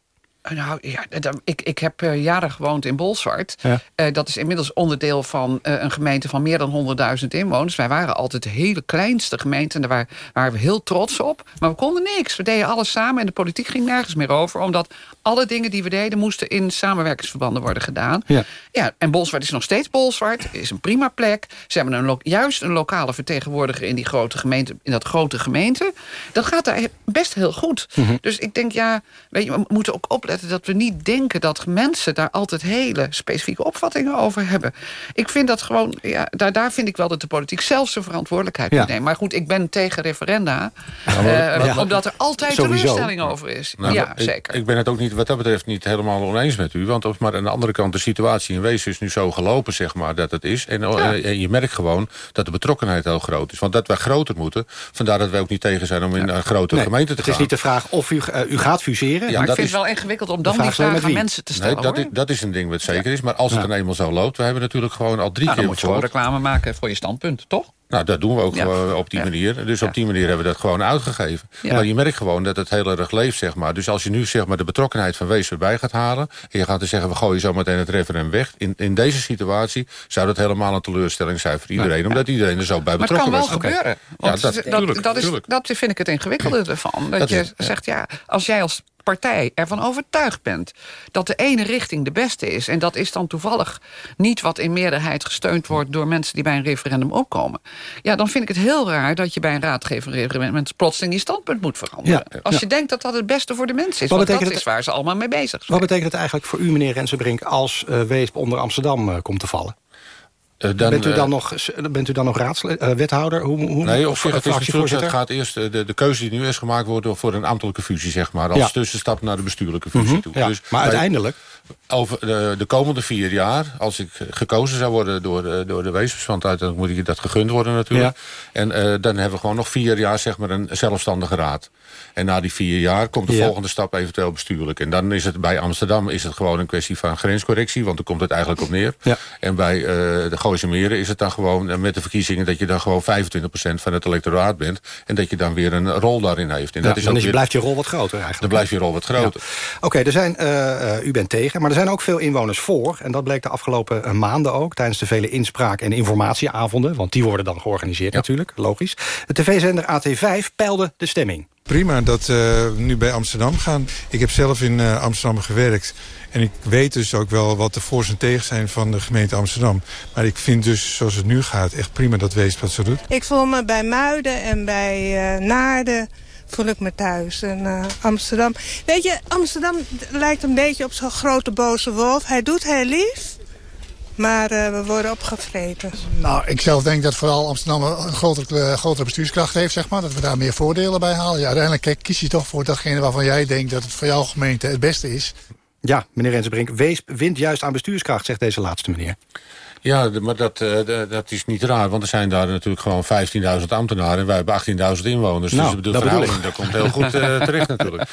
Nou ja, ik, ik heb eh, jaren gewoond in Bolsward. Ja. Eh, dat is inmiddels onderdeel van eh, een gemeente van meer dan 100.000 inwoners. Wij waren altijd de hele kleinste gemeente en daar waren, waren we heel trots op. Maar we konden niks. We deden alles samen en de politiek ging nergens meer over. Omdat alle dingen die we deden moesten in samenwerkingsverbanden worden gedaan. Ja. Ja, en Bolsward is nog steeds Bolsward. Is een prima plek. Ze hebben een juist een lokale vertegenwoordiger in die grote gemeente, in dat grote gemeente. Dat gaat daar best heel goed. Mhm. Dus ik denk, ja, weet je, we moeten ook opletten dat we niet denken dat mensen daar altijd hele specifieke opvattingen over hebben. Ik vind dat gewoon, ja, daar, daar vind ik wel dat de politiek zelf zijn verantwoordelijkheid Ja. moet nemen. Maar goed, ik ben tegen referenda, Ja, maar- eh, omdat er altijd Sowieso. teleurstelling over is. Nou, ja, ik- zeker. Ik, ben het ook niet, wat dat betreft niet helemaal oneens met u. Want op- maar aan de andere kant, de situatie in Wees is nu zo gelopen, zeg maar, dat het is. En, eh, en je merkt gewoon dat de betrokkenheid heel groot is. Want dat wij groter moeten, vandaar dat wij ook niet tegen zijn om in een grotere Nee, gemeente te het gaan. is niet de vraag of u, eh, u gaat fuseren. Ja, maar ik dat vind is- het wel ingewikkeld om dan vraag die vraag met aan mensen te stellen. Nee, dat is, dat is een ding wat zeker is. Maar als het Ja. dan eenmaal zo loopt... we hebben natuurlijk gewoon al drie Nou, dan keer moet je gewoon reclame maken voor je standpunt, toch? Nou, dat doen we ook Ja. op die Ja. manier. Dus op die manier hebben we dat gewoon uitgegeven. Ja. Maar je merkt gewoon dat het heel erg leeft, zeg maar. Dus als je nu zeg maar, de betrokkenheid van Wees erbij gaat halen... en je gaat er zeggen, we gooien zo meteen het referendum weg... in, in deze situatie zou dat helemaal een teleurstelling zijn voor iedereen... omdat iedereen er zo bij Maar het kan betrokken wel was. gebeuren. Ja, Want dat, dat, tuurlijk, dat, is, tuurlijk. dat vind ik het ingewikkelde ervan. Dat, Dat je is- ja. zegt, ja, als jij als partij ervan overtuigd bent... dat de ene richting de beste is... en dat is dan toevallig niet wat in meerderheid gesteund wordt... door mensen die bij een referendum opkomen... ja, dan vind ik het heel raar dat je bij een raadgeverreferendum... plotseling je standpunt moet veranderen. Ja, Als ja. je denkt dat dat het beste voor de mensen is. Wat Want dat betekent is het- waar ze allemaal mee bezig zijn. Wat betekent het eigenlijk voor u, meneer Rensenbrink... als eh, Weesp onder Amsterdam eh, komt te vallen? Eh, dan, bent, u eh, dan nog, bent u dan nog raadslid, eh, wethouder? Hoe, hoe, Nee, of op zich, het is natuurlijk, het gaat eerst, eh, de, de keuze die nu is gemaakt wordt voor een ambtelijke fusie, zeg maar. Als Ja. tussenstap naar de bestuurlijke fusie Mhm, toe. ja. Dus Maar uiteindelijk... Over de, de komende vier jaar, als ik gekozen zou worden door de, door de weesps... want uiteindelijk moet je dat gegund worden natuurlijk. En eh, dan hebben we gewoon nog vier jaar zeg maar, een zelfstandige raad. En na die vier jaar komt de Ja. volgende stap eventueel bestuurlijk. En dan is het bij Amsterdam is het gewoon een kwestie van grenscorrectie... want daar komt het eigenlijk op neer. En bij eh, de Gooise Meren is het dan gewoon eh, met de verkiezingen... dat je dan gewoon 25% van het electoraat bent... en dat je dan weer een rol daarin heeft. En Ja, dat is dan ook is, weer, blijft je rol wat groter eigenlijk. dan blijft je rol wat groter. Oké, er zijn, eh, eh, u bent tegen, maar er zijn ook veel inwoners voor. En dat bleek de afgelopen maanden ook... tijdens de vele inspraak- en informatieavonden. Want die worden dan georganiseerd natuurlijk, logisch. De tv-zender AT5 peilde de stemming. Prima dat eh, we nu bij Amsterdam gaan. Ik heb zelf in eh, Amsterdam gewerkt. En ik weet dus ook wel wat de voor's en tegens zijn van de gemeente Amsterdam. Maar ik vind dus, zoals het nu gaat, echt prima dat Wees wat zo doet. Ik voel me bij Muiden en bij eh, Naarden voel ik me thuis. En eh, Amsterdam. Weet je, Amsterdam lijkt een beetje op zo'n grote boze wolf. Hij doet heel lief, maar eh, we worden opgevreten. Nou, ik zelf denk dat vooral Amsterdam een grotere, grotere bestuurskracht heeft, zeg maar. Dat we daar meer voordelen bij halen. Ja, uiteindelijk kijk, kies je toch voor datgene waarvan jij denkt dat het voor jouw gemeente het beste is. Ja, meneer Rensenbrink, Weesp wint juist aan bestuurskracht, zegt deze laatste meneer. Ja, maar dat, eh, dat is niet raar, want er zijn daar natuurlijk gewoon 15.000 ambtenaren... en wij hebben 18.000 inwoners. Nou, dus de dat bedoel ik. dat komt heel goed eh, terecht natuurlijk.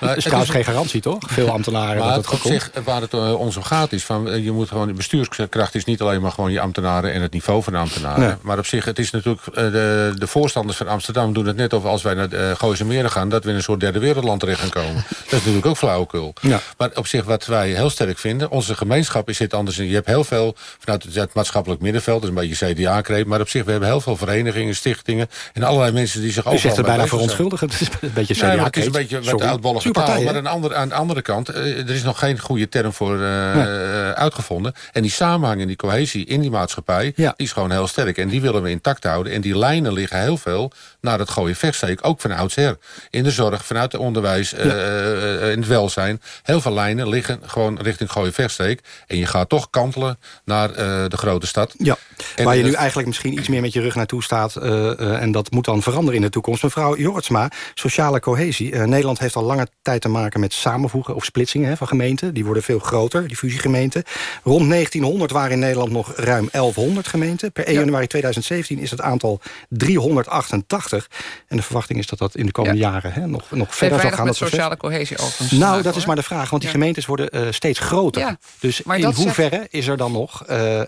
Maar is trouwens geen garantie, toch? Veel ambtenaren Maar dat het op goed komt. zich, waar het eh, ons om gaat is, van, je moet gewoon, de bestuurskracht is niet alleen maar gewoon je ambtenaren en het niveau van de ambtenaren. Nee. Maar op zich, het is natuurlijk, de, de voorstanders van Amsterdam doen het net of als wij naar uh, Gooise Meren gaan, dat we in een soort derde wereldland terecht gaan komen. dat is natuurlijk ook flauwekul. Ja. Maar op zich, wat wij heel sterk vinden, onze gemeenschap is zit anders in. Je hebt heel veel vanuit het, het maatschappelijk middenveld, dat is een beetje CDA-kreet, maar op zich, we hebben heel veel verenigingen, stichtingen en allerlei mensen die zich ook U zegt het bijna verontschuldigend. Het is een beetje Nee, maar CDA. het is een beetje wat oudbollige taal. Maar aan de, andere, aan de andere kant, eh, er is nog geen goede term voor eh, Nee. eh, uitgevonden. En die samenhang en die cohesie in die maatschappij, die is gewoon heel sterk. En die willen we intact houden. En die lijnen liggen heel veel naar het gooien vechtsteek. Ook van oudsher. In de zorg, vanuit het onderwijs, in het welzijn. Heel veel lijnen liggen gewoon richting gooien vechtsteek. En je gaat toch kantelen naar eh, de grote stad. Ja, En waar je nu eigenlijk misschien iets meer met je rug naartoe staat... eh, eh, en dat moet dan veranderen in de toekomst. Mevrouw Jortsma, sociale cohesie. Eh, Nederland heeft al lange tijd te maken met samenvoegen of splitsingen hè, van gemeenten. Die worden veel groter, die fusiegemeenten. Rond 1900 waren in Nederland nog ruim 1100 gemeenten. Per 1 januari 2017 is het aantal 388. En de verwachting is dat dat in de komende jaren hè, nog, nog verder zal gaan. met dat sociale cohesie overigens Nou, dat is maar de vraag, want die Ja. gemeentes worden steeds groter. Ja, Dus maar in zegt- hoeverre is er dan nog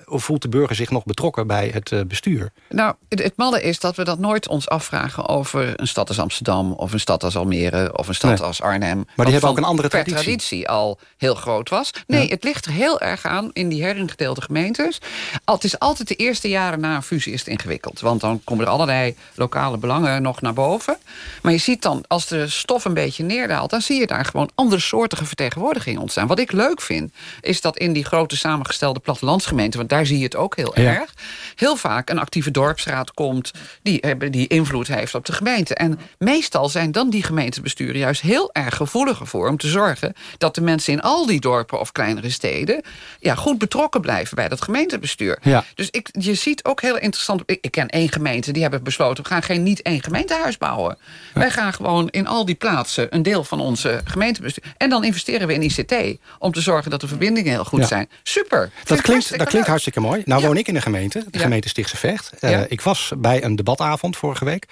eh, voelt de burger zich nog betrokken bij het uh, bestuur? Nou, het, het malle is dat we dat nooit ons afvragen... over een stad als Amsterdam, of een stad als Almere... of een stad Nee. als Arnhem. Maar die hebben ook een andere traditie. traditie al heel groot was. Nee, het ligt er heel erg aan in die heringedeelde gemeentes. Al- Het is altijd de eerste jaren na een fusie is het ingewikkeld. Want dan komen er allerlei lokale belangen nog naar boven. Maar je ziet dan, als de stof een beetje neerdaalt... dan zie je daar gewoon andere soortige vertegenwoordiging ontstaan. Wat ik leuk vind, is dat in die grote samengestelde plattelandsgemeenten... daar zie je het ook heel Ja. erg... heel vaak een actieve dorpsraad komt... Die, die invloed heeft op de gemeente. En meestal zijn dan die gemeentebesturen juist heel erg gevoeliger voor... om te zorgen dat de mensen in al die dorpen of kleinere steden... Ja, goed betrokken blijven bij dat gemeentebestuur. Ja. Dus ik, je ziet ook heel interessant... Ik, ik ken één gemeente, die hebben besloten... we gaan geen niet één gemeentehuis bouwen. Wij gaan gewoon in al die plaatsen... een deel van onze gemeentebestuur... en dan investeren we in ICT... om te zorgen dat de verbindingen heel goed Ja. zijn. Super. Dat klinkt, dat klinkt hartstikke mooi. Nou woon ik in een gemeente, de gemeente Stichtse Vecht. Eh. Ik was bij een debatavond vorige week.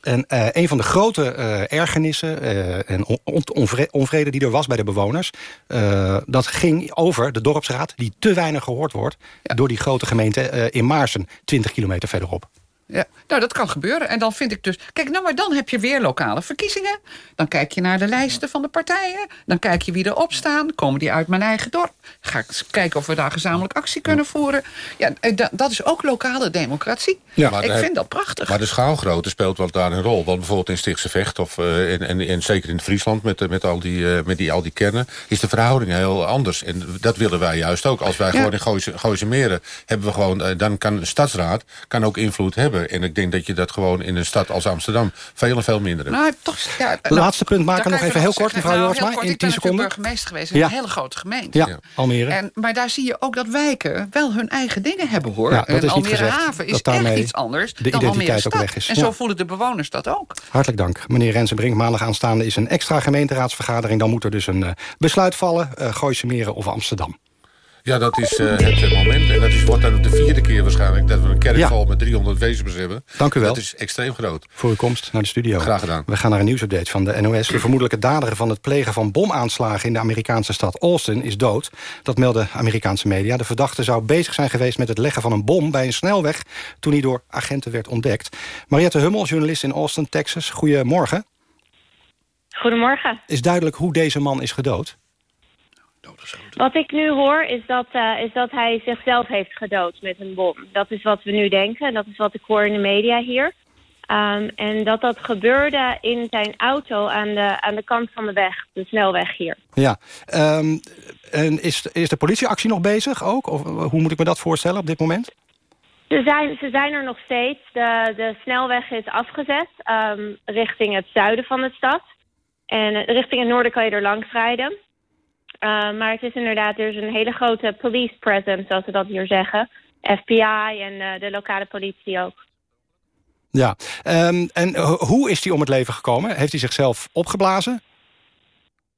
En eh, een van de grote eh, ergernissen en on- on- onvre- onvrede die er was bij de bewoners... dat ging over de dorpsraad die te weinig gehoord wordt... door die grote gemeente in Maarsen, 20 kilometer verderop. Ja, nou, dat kan gebeuren. En dan vind ik dus... Kijk, nou, maar dan heb je weer lokale verkiezingen. Dan kijk je naar de lijsten van de partijen. Dan kijk je wie erop staan. Komen die uit mijn eigen dorp? Ga ik kijken of we daar gezamenlijk actie kunnen voeren. Ja, eh, da- dat is ook lokale democratie. Maar ik vind dat prachtig. Maar de schaalgrootte speelt wel daar een rol. Want bijvoorbeeld in Stichtse Vecht, of, eh, en, en, en zeker in Friesland... met, eh, met, al, die, eh, met die, al die kernen, is de verhouding heel anders. En dat willen wij juist ook. Als wij Ja. gewoon in Gooise, Gooise Meren hebben we gewoon... dan kan de stadsraad kan ook invloed hebben. En ik denk dat je dat gewoon in een stad als Amsterdam... veel en veel minder hebt. Nou, toch, ja, Laatste punt maken, nog even ik heel kort, mevrouw Nou, in Ik ben 10 seconden. burgemeester geweest in Ja. een hele grote gemeente. Ja, Almere. En, maar daar zie je ook dat wijken wel hun eigen dingen hebben, hoor. Ja, dat en is niet Almere gezegd Haven is dat daarmee echt iets anders de dan Almere identiteit ook weg is. En Ja. zo voelen de bewoners dat ook. Hartelijk dank. Meneer Rensenbrink, maandag aanstaande is een extra gemeenteraadsvergadering. Dan moet er dus een eh, besluit vallen. eh Gooise Meren of Amsterdam. Ja, dat is eh, het eh, moment. En dat is, wordt dan de vierde keer waarschijnlijk... dat we een kerk Ja. vol met 300 wezems hebben. Dank u wel. Dat is extreem groot. Voor uw komst naar de studio. Graag gedaan. We gaan naar een nieuwsupdate van de NOS. De vermoedelijke dader van het plegen van bomaanslagen... in de Amerikaanse stad Austin is dood. Dat melden Amerikaanse media. De verdachte zou bezig zijn geweest met het leggen van een bom... bij een snelweg toen hij door agenten werd ontdekt. Mariette Hummel, journalist in Austin, Texas. Goedemorgen. Goedemorgen. Is duidelijk hoe deze man is gedood? Wat ik nu hoor is dat, eh, is dat hij zichzelf heeft gedood met een bom. Dat is wat we nu denken. Dat is wat ik hoor in de media hier. Ehm, en dat dat gebeurde in zijn auto aan de, aan de kant van de weg, de snelweg hier. Ja. Ehm, en is, is de politieactie nog bezig ook? Of eh, hoe moet ik me dat voorstellen op dit moment? Ze zijn, ze zijn er nog steeds. De, de snelweg is afgezet ehm, richting het zuiden van de stad. En eh, richting het noorden kan je er langs rijden. Uh, maar het is inderdaad, er is een hele grote police presence, zoals ze dat hier zeggen. FBI en uh, de lokale politie ook. Ja. Um, en hoe is hij om het leven gekomen? Heeft hij zichzelf opgeblazen?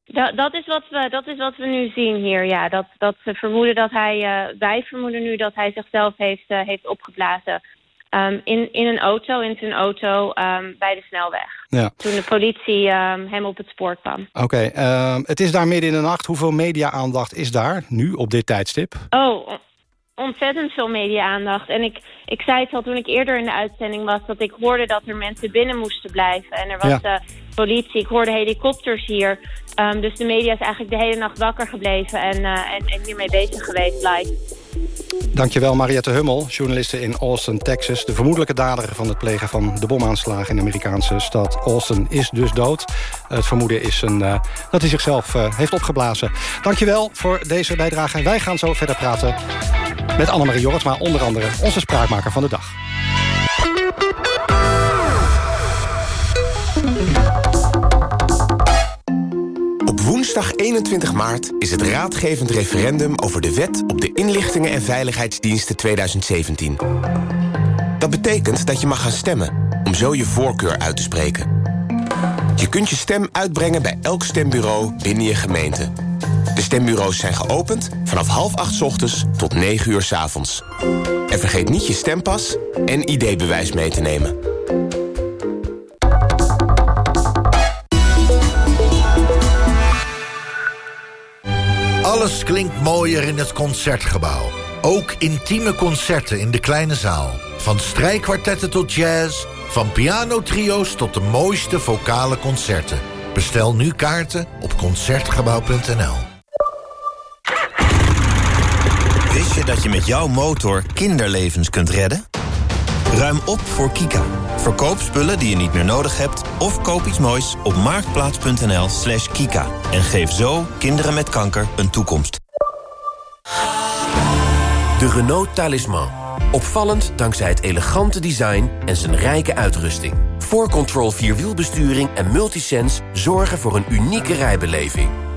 Dat, dat, is wat we, dat is wat we nu zien hier, ja. Dat, dat ze vermoeden dat hij, uh, wij vermoeden nu dat hij zichzelf heeft, uh, heeft opgeblazen. Um, in, in een auto, in zijn auto, um, bij de snelweg. Ja. Toen de politie um, hem op het spoor kwam. Oké, okay, het is daar midden in de nacht. Hoeveel media-aandacht is daar nu op dit tijdstip? Oh, ontzettend veel media-aandacht. En ik, ik zei het al toen ik eerder in de uitzending was... dat ik hoorde dat er mensen binnen moesten blijven. En er was ja. uh, politie, ik hoorde helikopters hier. Um, dus de media is eigenlijk de hele nacht wakker gebleven... en, uh, en, en hiermee bezig geweest live. Dankjewel Mariette Hummel, journaliste in Austin, Texas. De vermoedelijke dader van het plegen van de bomaanslagen... in de Amerikaanse stad Austin is dus dood. Het vermoeden is een, uh, dat hij zichzelf uh, heeft opgeblazen. Dankjewel voor deze bijdrage. Wij gaan zo verder praten met Annemarie Jorritsma... onder andere onze spraakmaker van de dag. Woensdag 21 maart is het raadgevend referendum over de wet op de inlichtingen en veiligheidsdiensten 2017. Dat betekent dat je mag gaan stemmen, om zo je voorkeur uit te spreken. Je kunt je stem uitbrengen bij elk stembureau binnen je gemeente. De stembureaus zijn geopend vanaf half acht ochtends tot 9 uur 's avonds. En vergeet niet je stempas en ID-bewijs mee te nemen. Alles klinkt mooier in het Concertgebouw. Ook intieme concerten in de kleine zaal. Van strijkkwartetten tot jazz, van pianotrio's tot de mooiste vocale concerten. Bestel nu kaarten op Concertgebouw.nl. Wist je dat je met jouw motor kinderlevens kunt redden? Ruim op voor Kika. Verkoop spullen die je niet meer nodig hebt... of koop iets moois op marktplaats.nl slash kika. En geef zo kinderen met kanker een toekomst. De Renault Talisman. Opvallend dankzij het elegante design en zijn rijke uitrusting. 4Control Vierwielbesturing en Multisense zorgen voor een unieke rijbeleving.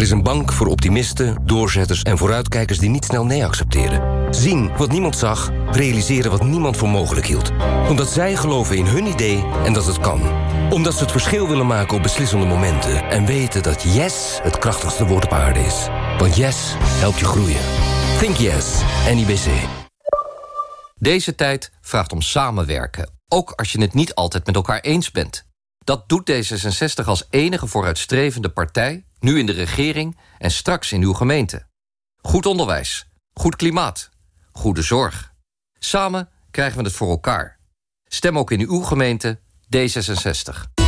Er is een bank voor optimisten, doorzetters en vooruitkijkers die niet snel nee accepteren. Zien wat niemand zag, realiseren wat niemand voor mogelijk hield. Omdat zij geloven in hun idee en dat het kan. Omdat ze het verschil willen maken op beslissende momenten. En weten dat yes het krachtigste woord op aarde is. Want yes helpt je groeien. Think yes, NIBC. Deze tijd vraagt om samenwerken. Ook als je het niet altijd met elkaar eens bent. Dat doet D66 als enige vooruitstrevende partij... nu in de regering en straks in uw gemeente. Goed onderwijs, goed klimaat, goede zorg. Samen krijgen we het voor elkaar. Stem ook in uw gemeente D66.